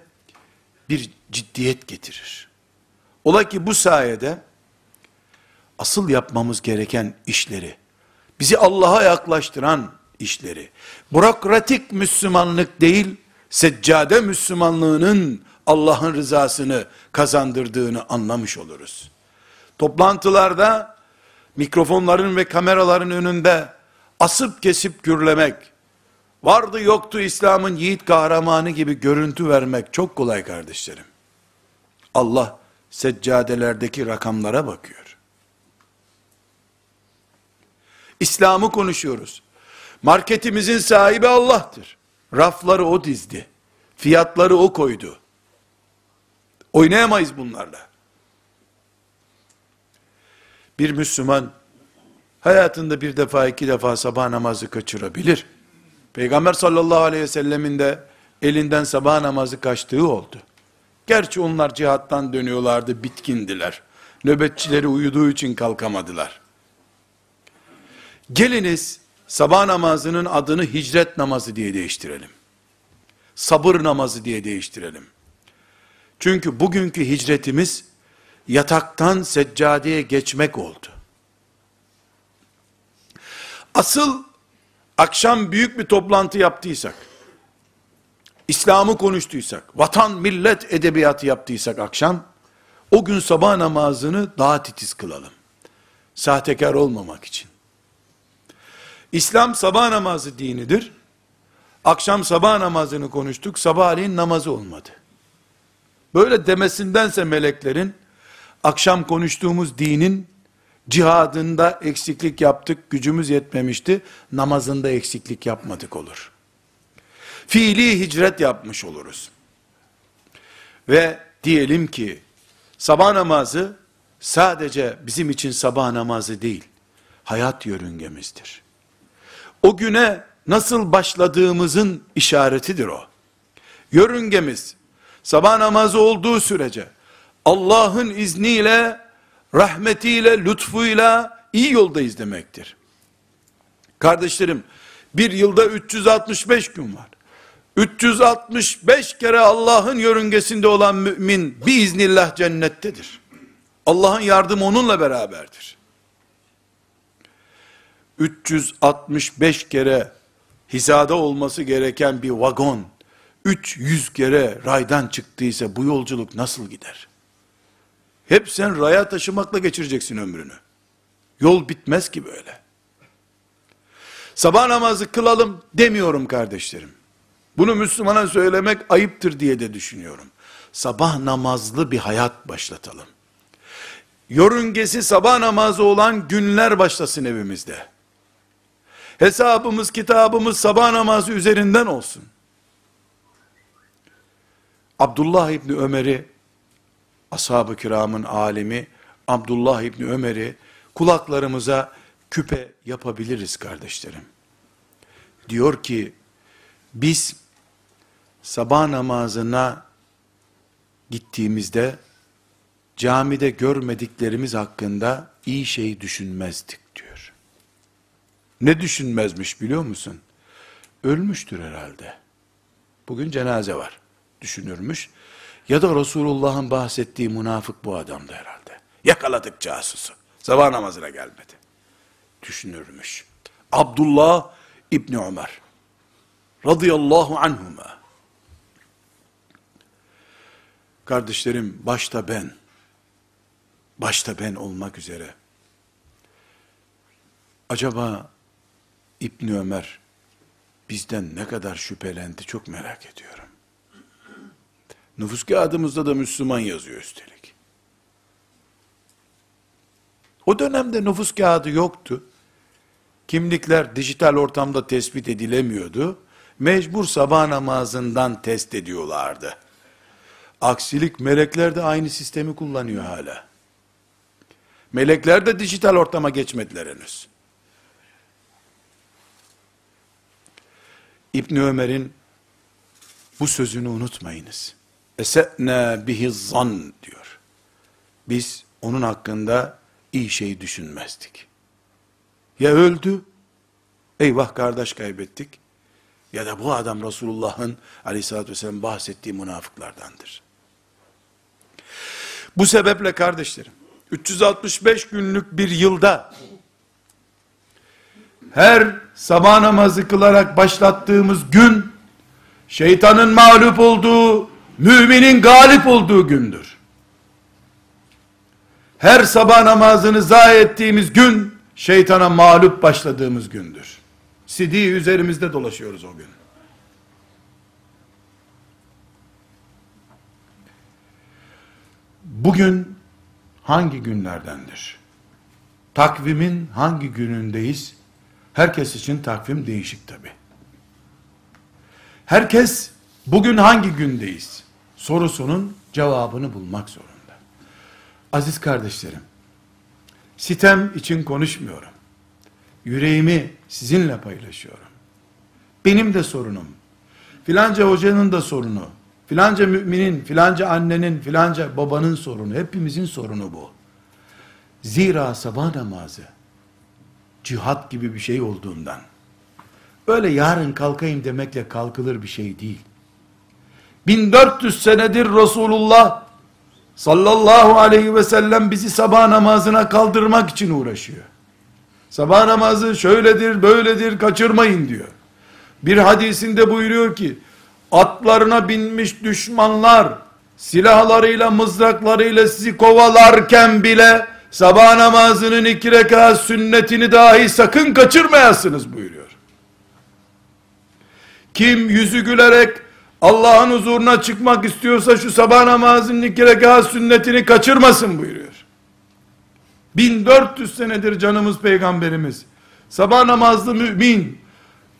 bir ciddiyet getirir. Ola ki bu sayede asıl yapmamız gereken işleri, bizi Allah'a yaklaştıran işleri, bürokratik Müslümanlık değil, seccade Müslümanlığının Allah'ın rızasını kazandırdığını anlamış oluruz. Toplantılarda mikrofonların ve kameraların önünde asıp kesip gürlemek, vardı yoktu İslam'ın yiğit kahramanı gibi görüntü vermek çok kolay kardeşlerim. Allah seccadelerdeki rakamlara bakıyor. İslam'ı konuşuyoruz. Marketimizin sahibi Allah'tır. Rafları o dizdi. Fiyatları o koydu. Oynayamayız bunlarla. Bir Müslüman hayatında bir defa iki defa sabah namazı kaçırabilir. Peygamber sallallahu aleyhi ve sellemin de elinden sabah namazı kaçtığı oldu. Gerçi onlar cihattan dönüyorlardı, bitkindiler. Nöbetçileri uyuduğu için kalkamadılar. Geliniz sabah namazının adını hicret namazı diye değiştirelim. Sabır namazı diye değiştirelim. Çünkü bugünkü hicretimiz yataktan seccadeye geçmek oldu. Asıl akşam büyük bir toplantı yaptıysak, İslam'ı konuştuysak, vatan millet edebiyatı yaptıysak akşam, o gün sabah namazını daha titiz kılalım. Sahtekar olmamak için. İslam sabah namazı dinidir. Akşam sabah namazını konuştuk, sabahleyin namazı olmadı. Böyle demesindense meleklerin, akşam konuştuğumuz dinin cihadında eksiklik yaptık, gücümüz yetmemişti, namazında eksiklik yapmadık olur. Fiili hicret yapmış oluruz. Ve diyelim ki, sabah namazı sadece bizim için sabah namazı değil, hayat yörüngemizdir. O güne nasıl başladığımızın işaretidir o. Yörüngemiz, sabah namazı olduğu sürece, Allah'ın izniyle, rahmetiyle, lütfuyla iyi yoldayız demektir. Kardeşlerim, bir yılda 365 gün var. 365 kere Allah'ın yörüngesinde olan mümin biiznillah cennettedir. Allah'ın yardımı onunla beraberdir. 365 kere hizada olması gereken bir vagon 300 kere raydan çıktıysa bu yolculuk nasıl gider? Hep sen raya taşımakla geçireceksin ömrünü. Yol bitmez ki böyle. Sabah namazı kılalım demiyorum kardeşlerim. Bunu Müslümana söylemek ayıptır diye de düşünüyorum. Sabah namazlı bir hayat başlatalım. Yörüngesi sabah namazı olan günler başlasın evimizde. Hesabımız, kitabımız sabah namazı üzerinden olsun. Abdullah İbni Ömer'i, ashab-ı kiramın alimi, Abdullah İbni Ömer'i kulaklarımıza küpe yapabiliriz kardeşlerim. Diyor ki, biz sabah namazına gittiğimizde camide görmediklerimiz hakkında iyi şey düşünmezdik. Ne düşünmezmiş biliyor musun? Ölmüştür herhalde. Bugün cenaze var. Düşünürmüş. Ya da Resulullah'ın bahsettiği münafık bu adamdı herhalde. Yakaladık casusu. Sabah namazına gelmedi. Düşünürmüş. Abdullah İbni Ömer radıyallahu anhuma kardeşlerim başta ben başta ben olmak üzere acaba İbni Ömer bizden ne kadar şüphelendi çok merak ediyorum. Nüfus kağıdımızda da Müslüman yazıyor üstelik. O dönemde nüfus kağıdı yoktu. Kimlikler dijital ortamda tespit edilemiyordu. Mecbur sabah namazından test ediyorlardı. Aksilik melekler de aynı sistemi kullanıyor hala. Melekler de dijital ortama geçmediler henüz. İbni Ömer'in bu sözünü unutmayınız. Ese'na bihi zan diyor. Biz onun hakkında iyi şey düşünmezdik. Ya öldü, eyvah kardeş kaybettik, ya da bu adam Resulullah'ın aleyhissalatü vesselam bahsettiği münafıklardandır. Bu sebeple kardeşlerim, 365 günlük bir yılda her sabah namazı kılarak başlattığımız gün şeytanın mağlup olduğu, müminin galip olduğu gündür. Her sabah namazını zayi ettiğimiz gün şeytana mağlup başladığımız gündür. CD üzerimizde dolaşıyoruz o gün. Bugün hangi günlerdendir? Takvimin hangi günündeyiz? Herkes için takvim değişik tabi. Herkes bugün hangi gündeyiz? Sorusunun cevabını bulmak zorunda. Aziz kardeşlerim, sitem için konuşmuyorum. Yüreğimi sizinle paylaşıyorum. Benim de sorunum. Filanca hocanın da sorunu. Filanca müminin, filanca annenin, filanca babanın sorunu. Hepimizin sorunu bu. Zira sabah namazı cihat gibi bir şey olduğundan öyle yarın kalkayım demekle kalkılır bir şey değil. 1400 senedir Resulullah sallallahu aleyhi ve sellem bizi sabah namazına kaldırmak için uğraşıyor. Sabah namazı şöyledir, böyledir, kaçırmayın diyor. Bir hadisinde buyuruyor ki, atlarına binmiş düşmanlar, silahlarıyla, mızraklarıyla sizi kovalarken bile, sabah namazının iki rekat sünnetini dahi sakın kaçırmayasınız buyuruyor. Kim yüzü gülerek, Allah'ın huzuruna çıkmak istiyorsa şu sabah namazının iki rekat sünnetini kaçırmasın buyuruyor. 1400 senedir canımız peygamberimiz. Sabah namazlı mümin,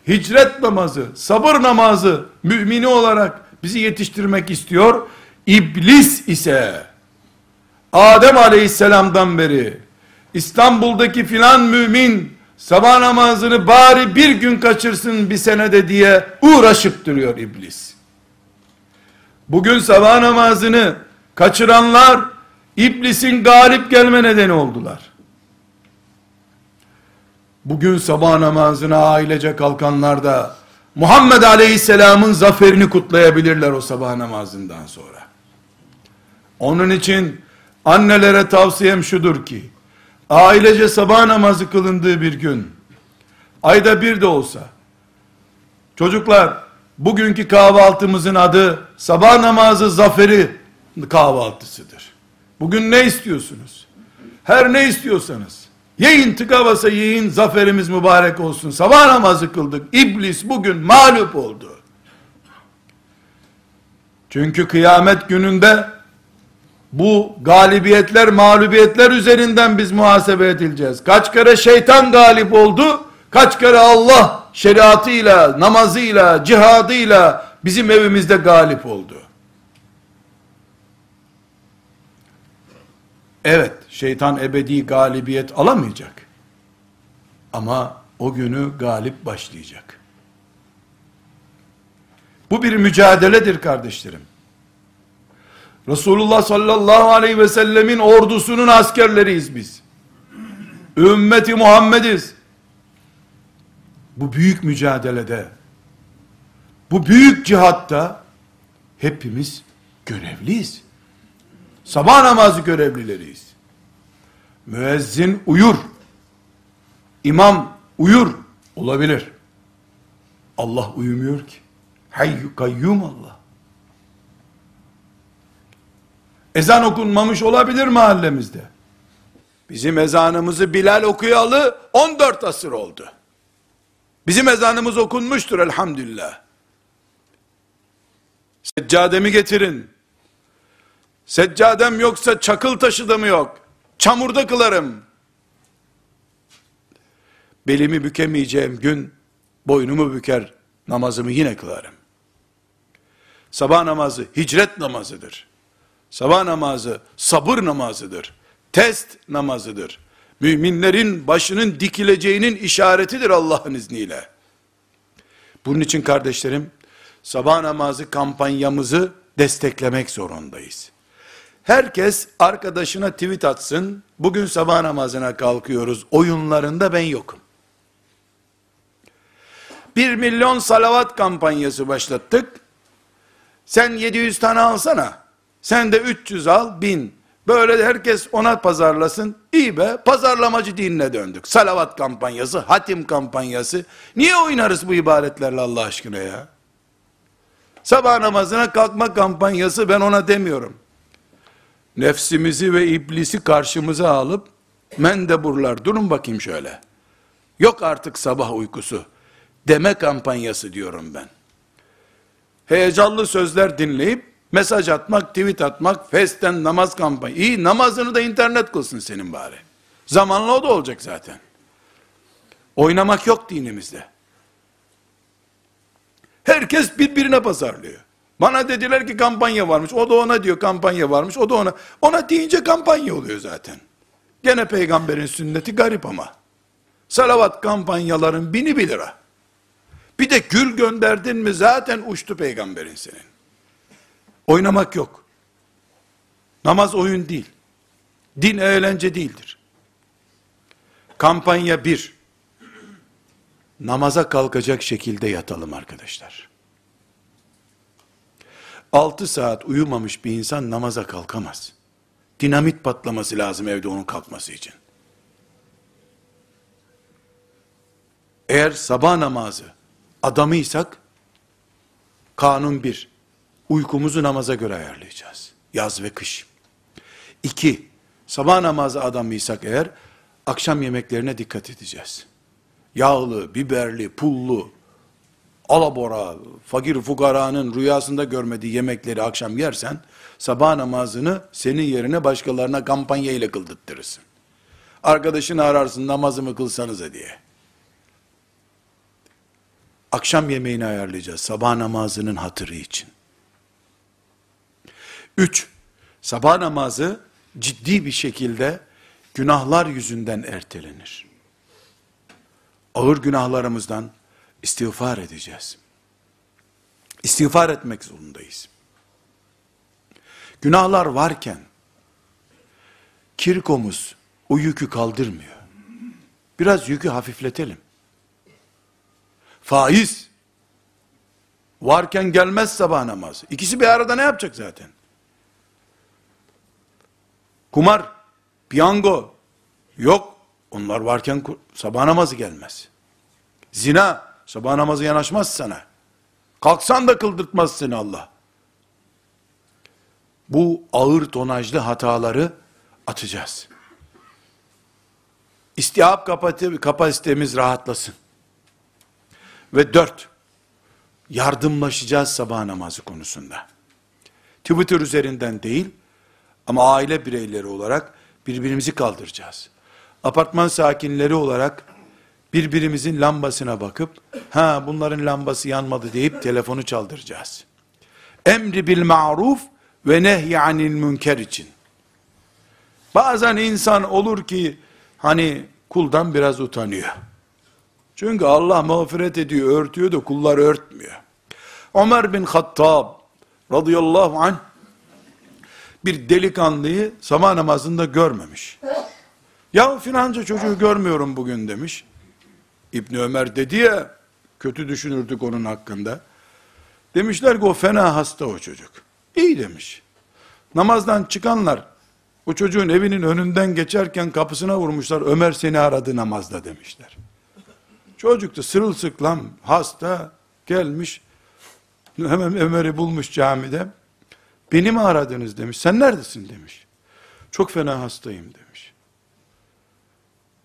hicret namazı, sabır namazı mümini olarak bizi yetiştirmek istiyor. İblis ise Adem aleyhisselamdan beri İstanbul'daki filan mümin sabah namazını bari bir gün kaçırsın bir senede diye uğraşıp duruyor iblis. Bugün sabah namazını kaçıranlar iblisin galip gelme nedeni oldular. Bugün sabah namazına ailece kalkanlar da Muhammed Aleyhisselam'ın zaferini kutlayabilirler o sabah namazından sonra. Onun için annelere tavsiyem şudur ki ailece sabah namazı kılındığı bir gün ayda bir de olsa çocuklar bugünkü kahvaltımızın adı sabah namazı zaferi kahvaltısıdır. Bugün ne istiyorsunuz? Her ne istiyorsanız. Yiyin tıka basa yiyin zaferimiz mübarek olsun. Sabah namazı kıldık. İblis bugün mağlup oldu. Çünkü kıyamet gününde bu galibiyetler mağlubiyetler üzerinden biz muhasebe edileceğiz. Kaç kere şeytan galip oldu? Kaç kere Allah şeriatıyla, namazıyla, cihadıyla bizim evimizde galip oldu. Evet, şeytan ebedi galibiyet alamayacak. Ama o günü galip başlayacak. Bu bir mücadeledir kardeşlerim. Resulullah sallallahu aleyhi ve sellemin ordusunun askerleriyiz biz. Ümmeti Muhammediz. Bu büyük mücadelede, bu büyük cihatta hepimiz görevliyiz. Sabah namazı görevlileriyiz. Müezzin uyur. İmam uyur. Olabilir. Allah uyumuyor ki. Hayyu kayyum Allah. Ezan okunmamış olabilir mahallemizde. Bizim ezanımızı Bilal okuyalı 14 asır oldu. Bizim ezanımız okunmuştur elhamdülillah. Seccademi getirin. Seccadem yoksa çakıl taşı da mı yok? Çamurda kılarım. Belimi bükemeyeceğim gün boynumu büker namazımı yine kılarım. Sabah namazı hicret namazıdır. Sabah namazı sabır namazıdır. Test namazıdır. Müminlerin başının dikileceğinin işaretidir Allah'ın izniyle. Bunun için kardeşlerim, sabah namazı kampanyamızı desteklemek zorundayız. Herkes arkadaşına tweet atsın, bugün sabah namazına kalkıyoruz, oyunlarında ben yokum. Bir milyon salavat kampanyası başlattık, sen 700 tane alsana, sen de 300 al, 1000. Böyle herkes ona pazarlasın. İyi be, pazarlamacı dinine döndük. Salavat kampanyası, hatim kampanyası. Niye oynarız bu ibaretlerle Allah aşkına ya? Sabah namazına kalkma kampanyası ben ona demiyorum. Nefsimizi ve iblisi karşımıza alıp mendeburlar durun bakayım şöyle. Yok artık sabah uykusu. Deme kampanyası diyorum ben. Heyecanlı sözler dinleyip Mesaj atmak, tweet atmak, festen namaz kampanya. İyi namazını da internet kılsın senin bari. Zamanla o da olacak zaten. Oynamak yok dinimizde. Herkes birbirine pazarlıyor. Bana dediler ki kampanya varmış. O da ona diyor kampanya varmış. O da ona. Ona deyince kampanya oluyor zaten. Gene peygamberin sünneti garip ama. Salavat kampanyaların bini bir lira. Bir de gül gönderdin mi zaten uçtu peygamberin senin. Oynamak yok. Namaz oyun değil. Din eğlence değildir. Kampanya bir. Namaza kalkacak şekilde yatalım arkadaşlar. 6 saat uyumamış bir insan namaza kalkamaz. Dinamit patlaması lazım evde onun kalkması için. Eğer sabah namazı adamıysak, kanun bir, uykumuzu namaza göre ayarlayacağız. Yaz ve kış. İki, sabah namazı adamıysak eğer, akşam yemeklerine dikkat edeceğiz. Yağlı, biberli, pullu, alabora, fakir fukaranın rüyasında görmediği yemekleri akşam yersen, sabah namazını senin yerine başkalarına kampanya ile kıldırtırsın. Arkadaşını ararsın namazımı kılsanıza diye. Akşam yemeğini ayarlayacağız sabah namazının hatırı için. Üç, sabah namazı ciddi bir şekilde günahlar yüzünden ertelenir. Ağır günahlarımızdan istiğfar edeceğiz. İstiğfar etmek zorundayız. Günahlar varken kirkomuz o yükü kaldırmıyor. Biraz yükü hafifletelim. Faiz varken gelmez sabah namazı. İkisi bir arada ne yapacak zaten? Kumar, piyango yok. Onlar varken sabah namazı gelmez. Zina sabah namazı yanaşmaz sana. Kalksan da kıldırtmaz seni Allah. Bu ağır tonajlı hataları atacağız. İstihap kapasitemiz rahatlasın. Ve dört, yardımlaşacağız sabah namazı konusunda. Twitter üzerinden değil, ama aile bireyleri olarak birbirimizi kaldıracağız. Apartman sakinleri olarak birbirimizin lambasına bakıp, ha bunların lambası yanmadı deyip telefonu çaldıracağız. Emri bil ma'ruf ve nehy anil münker için. Bazen insan olur ki, hani kuldan biraz utanıyor. Çünkü Allah mağfiret ediyor, örtüyor da kullar örtmüyor. Ömer bin Hattab radıyallahu anh bir delikanlıyı sabah namazında görmemiş. Ya filanca çocuğu görmüyorum bugün demiş. İbni Ömer dedi ya, kötü düşünürdük onun hakkında. Demişler ki o fena hasta o çocuk. İyi demiş. Namazdan çıkanlar, o çocuğun evinin önünden geçerken kapısına vurmuşlar, Ömer seni aradı namazda demişler. Çocuk da sırılsıklam, hasta, gelmiş, hemen Ömer'i bulmuş camide. Beni mi aradınız demiş. Sen neredesin demiş. Çok fena hastayım demiş.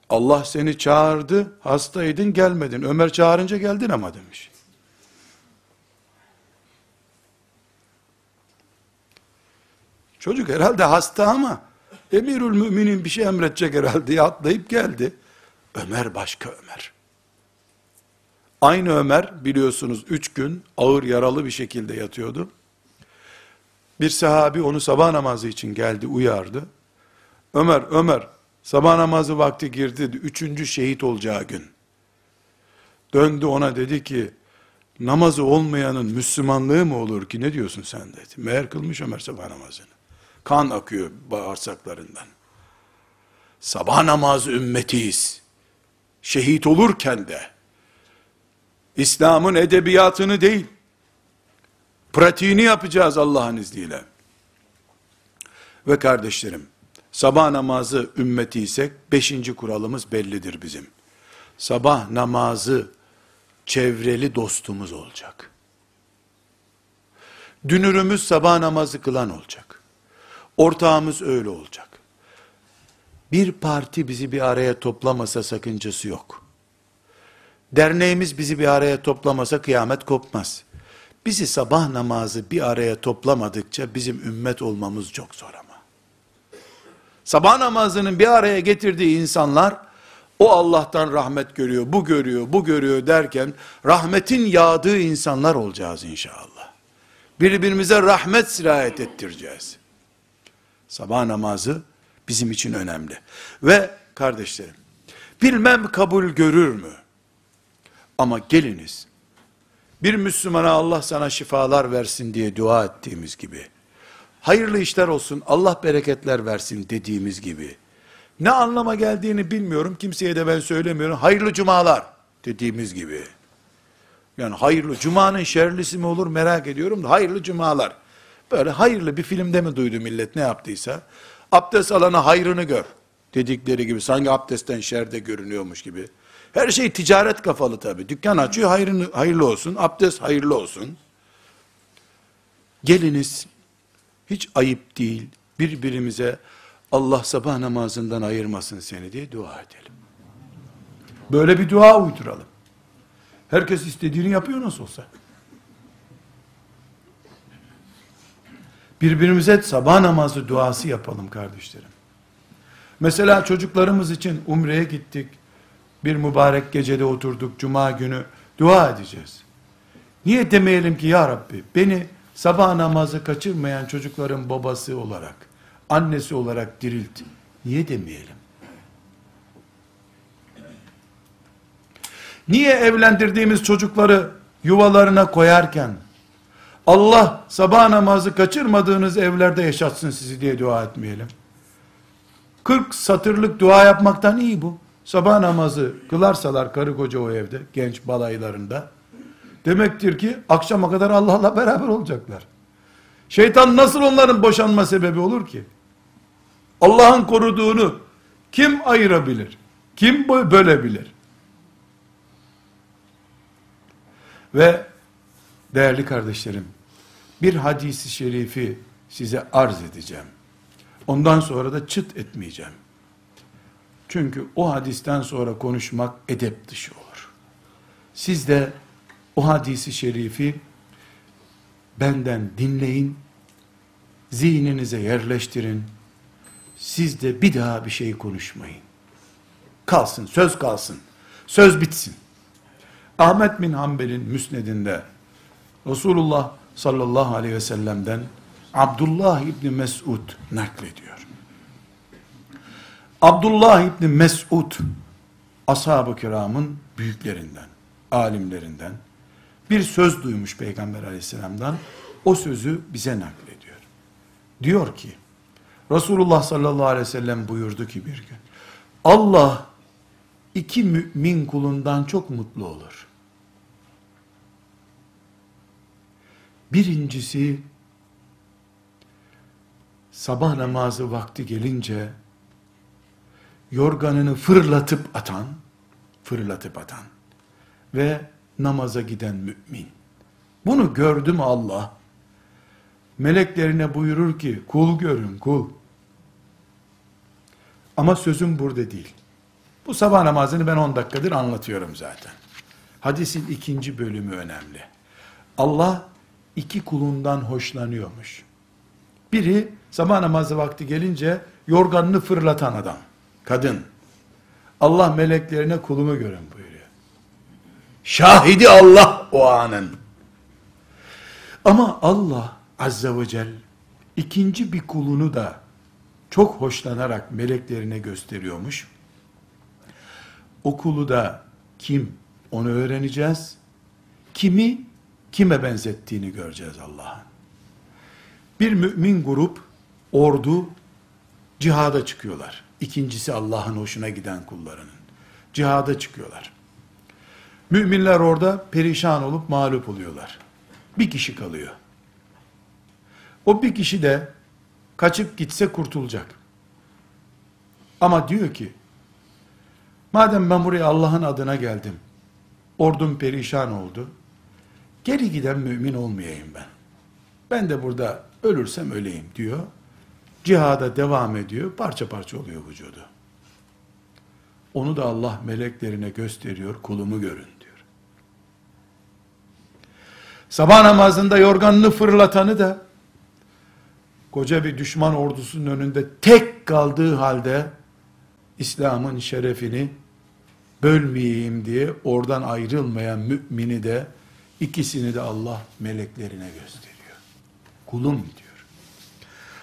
Allah seni çağırdı, hastaydın gelmedin. Ömer çağırınca geldin ama demiş. Çocuk herhalde hasta ama emirül müminin bir şey emredecek herhalde diye atlayıp geldi. Ömer başka Ömer. Aynı Ömer biliyorsunuz üç gün ağır yaralı bir şekilde yatıyordu. Bir sahabi onu sabah namazı için geldi uyardı. Ömer, Ömer sabah namazı vakti girdi. Üçüncü şehit olacağı gün. Döndü ona dedi ki namazı olmayanın Müslümanlığı mı olur ki ne diyorsun sen dedi. Meğer kılmış Ömer sabah namazını. Kan akıyor bağırsaklarından. Sabah namazı ümmetiyiz. Şehit olurken de İslam'ın edebiyatını değil, pratiğini yapacağız Allah'ın izniyle. Ve kardeşlerim, sabah namazı ümmetiysek, beşinci kuralımız bellidir bizim. Sabah namazı çevreli dostumuz olacak. Dünürümüz sabah namazı kılan olacak. Ortağımız öyle olacak. Bir parti bizi bir araya toplamasa sakıncası yok. Derneğimiz bizi bir araya toplamasa kıyamet kopmaz. Bizi sabah namazı bir araya toplamadıkça bizim ümmet olmamız çok zor ama. Sabah namazının bir araya getirdiği insanlar, o Allah'tan rahmet görüyor, bu görüyor, bu görüyor derken, rahmetin yağdığı insanlar olacağız inşallah. Birbirimize rahmet sirayet ettireceğiz. Sabah namazı bizim için önemli. Ve kardeşlerim, bilmem kabul görür mü? Ama geliniz, bir Müslümana Allah sana şifalar versin diye dua ettiğimiz gibi, hayırlı işler olsun, Allah bereketler versin dediğimiz gibi, ne anlama geldiğini bilmiyorum, kimseye de ben söylemiyorum, hayırlı cumalar dediğimiz gibi, yani hayırlı, cumanın şerlisi mi olur merak ediyorum da, hayırlı cumalar, böyle hayırlı bir filmde mi duydu millet ne yaptıysa, abdest alana hayrını gör, dedikleri gibi, sanki abdestten şerde görünüyormuş gibi, her şey ticaret kafalı tabi. Dükkan açıyor, hayrını, hayırlı olsun. Abdest hayırlı olsun. Geliniz, hiç ayıp değil, birbirimize Allah sabah namazından ayırmasın seni diye dua edelim. Böyle bir dua uyduralım. Herkes istediğini yapıyor nasıl olsa. Birbirimize sabah namazı duası yapalım kardeşlerim. Mesela çocuklarımız için umreye gittik. Bir mübarek gecede oturduk cuma günü dua edeceğiz. Niye demeyelim ki ya Rabbi beni sabah namazı kaçırmayan çocukların babası olarak, annesi olarak dirilt. Niye demeyelim? Niye evlendirdiğimiz çocukları yuvalarına koyarken Allah sabah namazı kaçırmadığınız evlerde yaşatsın sizi diye dua etmeyelim? 40 satırlık dua yapmaktan iyi bu. Sabah namazı kılarsalar karı koca o evde, genç balaylarında, demektir ki akşama kadar Allah'la beraber olacaklar. Şeytan nasıl onların boşanma sebebi olur ki? Allah'ın koruduğunu kim ayırabilir? Kim bölebilir? Ve değerli kardeşlerim, bir hadisi şerifi size arz edeceğim. Ondan sonra da çıt etmeyeceğim. Çünkü o hadisten sonra konuşmak edep dışı olur. Siz de o hadisi şerifi benden dinleyin, zihninize yerleştirin, siz de bir daha bir şey konuşmayın. Kalsın, söz kalsın, söz bitsin. Ahmet bin Hanbel'in müsnedinde Resulullah sallallahu aleyhi ve sellem'den Abdullah İbni Mesud naklediyor. Abdullah İbni Mesud ashab-ı kiramın büyüklerinden, alimlerinden bir söz duymuş Peygamber aleyhisselamdan. O sözü bize naklediyor. Diyor ki, Resulullah sallallahu aleyhi ve sellem buyurdu ki bir gün, Allah iki mümin kulundan çok mutlu olur. Birincisi, sabah namazı vakti gelince, yorganını fırlatıp atan, fırlatıp atan ve namaza giden mümin. Bunu gördüm Allah. Meleklerine buyurur ki, kul görün kul. Ama sözüm burada değil. Bu sabah namazını ben 10 dakikadır anlatıyorum zaten. Hadisin ikinci bölümü önemli. Allah iki kulundan hoşlanıyormuş. Biri sabah namazı vakti gelince yorganını fırlatan adam. Kadın. Allah meleklerine kulumu görün buyuruyor. Şahidi Allah o anın. Ama Allah azze ve celle ikinci bir kulunu da çok hoşlanarak meleklerine gösteriyormuş. O kulu da kim onu öğreneceğiz. Kimi kime benzettiğini göreceğiz Allah'ın. Bir mümin grup, ordu cihada çıkıyorlar. İkincisi Allah'ın hoşuna giden kullarının. Cihada çıkıyorlar. Müminler orada perişan olup mağlup oluyorlar. Bir kişi kalıyor. O bir kişi de kaçıp gitse kurtulacak. Ama diyor ki, madem ben buraya Allah'ın adına geldim, ordum perişan oldu, geri giden mümin olmayayım ben. Ben de burada ölürsem öleyim diyor. Cihada devam ediyor, parça parça oluyor vücudu. Onu da Allah meleklerine gösteriyor, kulumu görün diyor. Sabah namazında yorganını fırlatanı da, koca bir düşman ordusunun önünde tek kaldığı halde, İslam'ın şerefini bölmeyeyim diye oradan ayrılmayan mümini de, ikisini de Allah meleklerine gösteriyor. kulum diyor.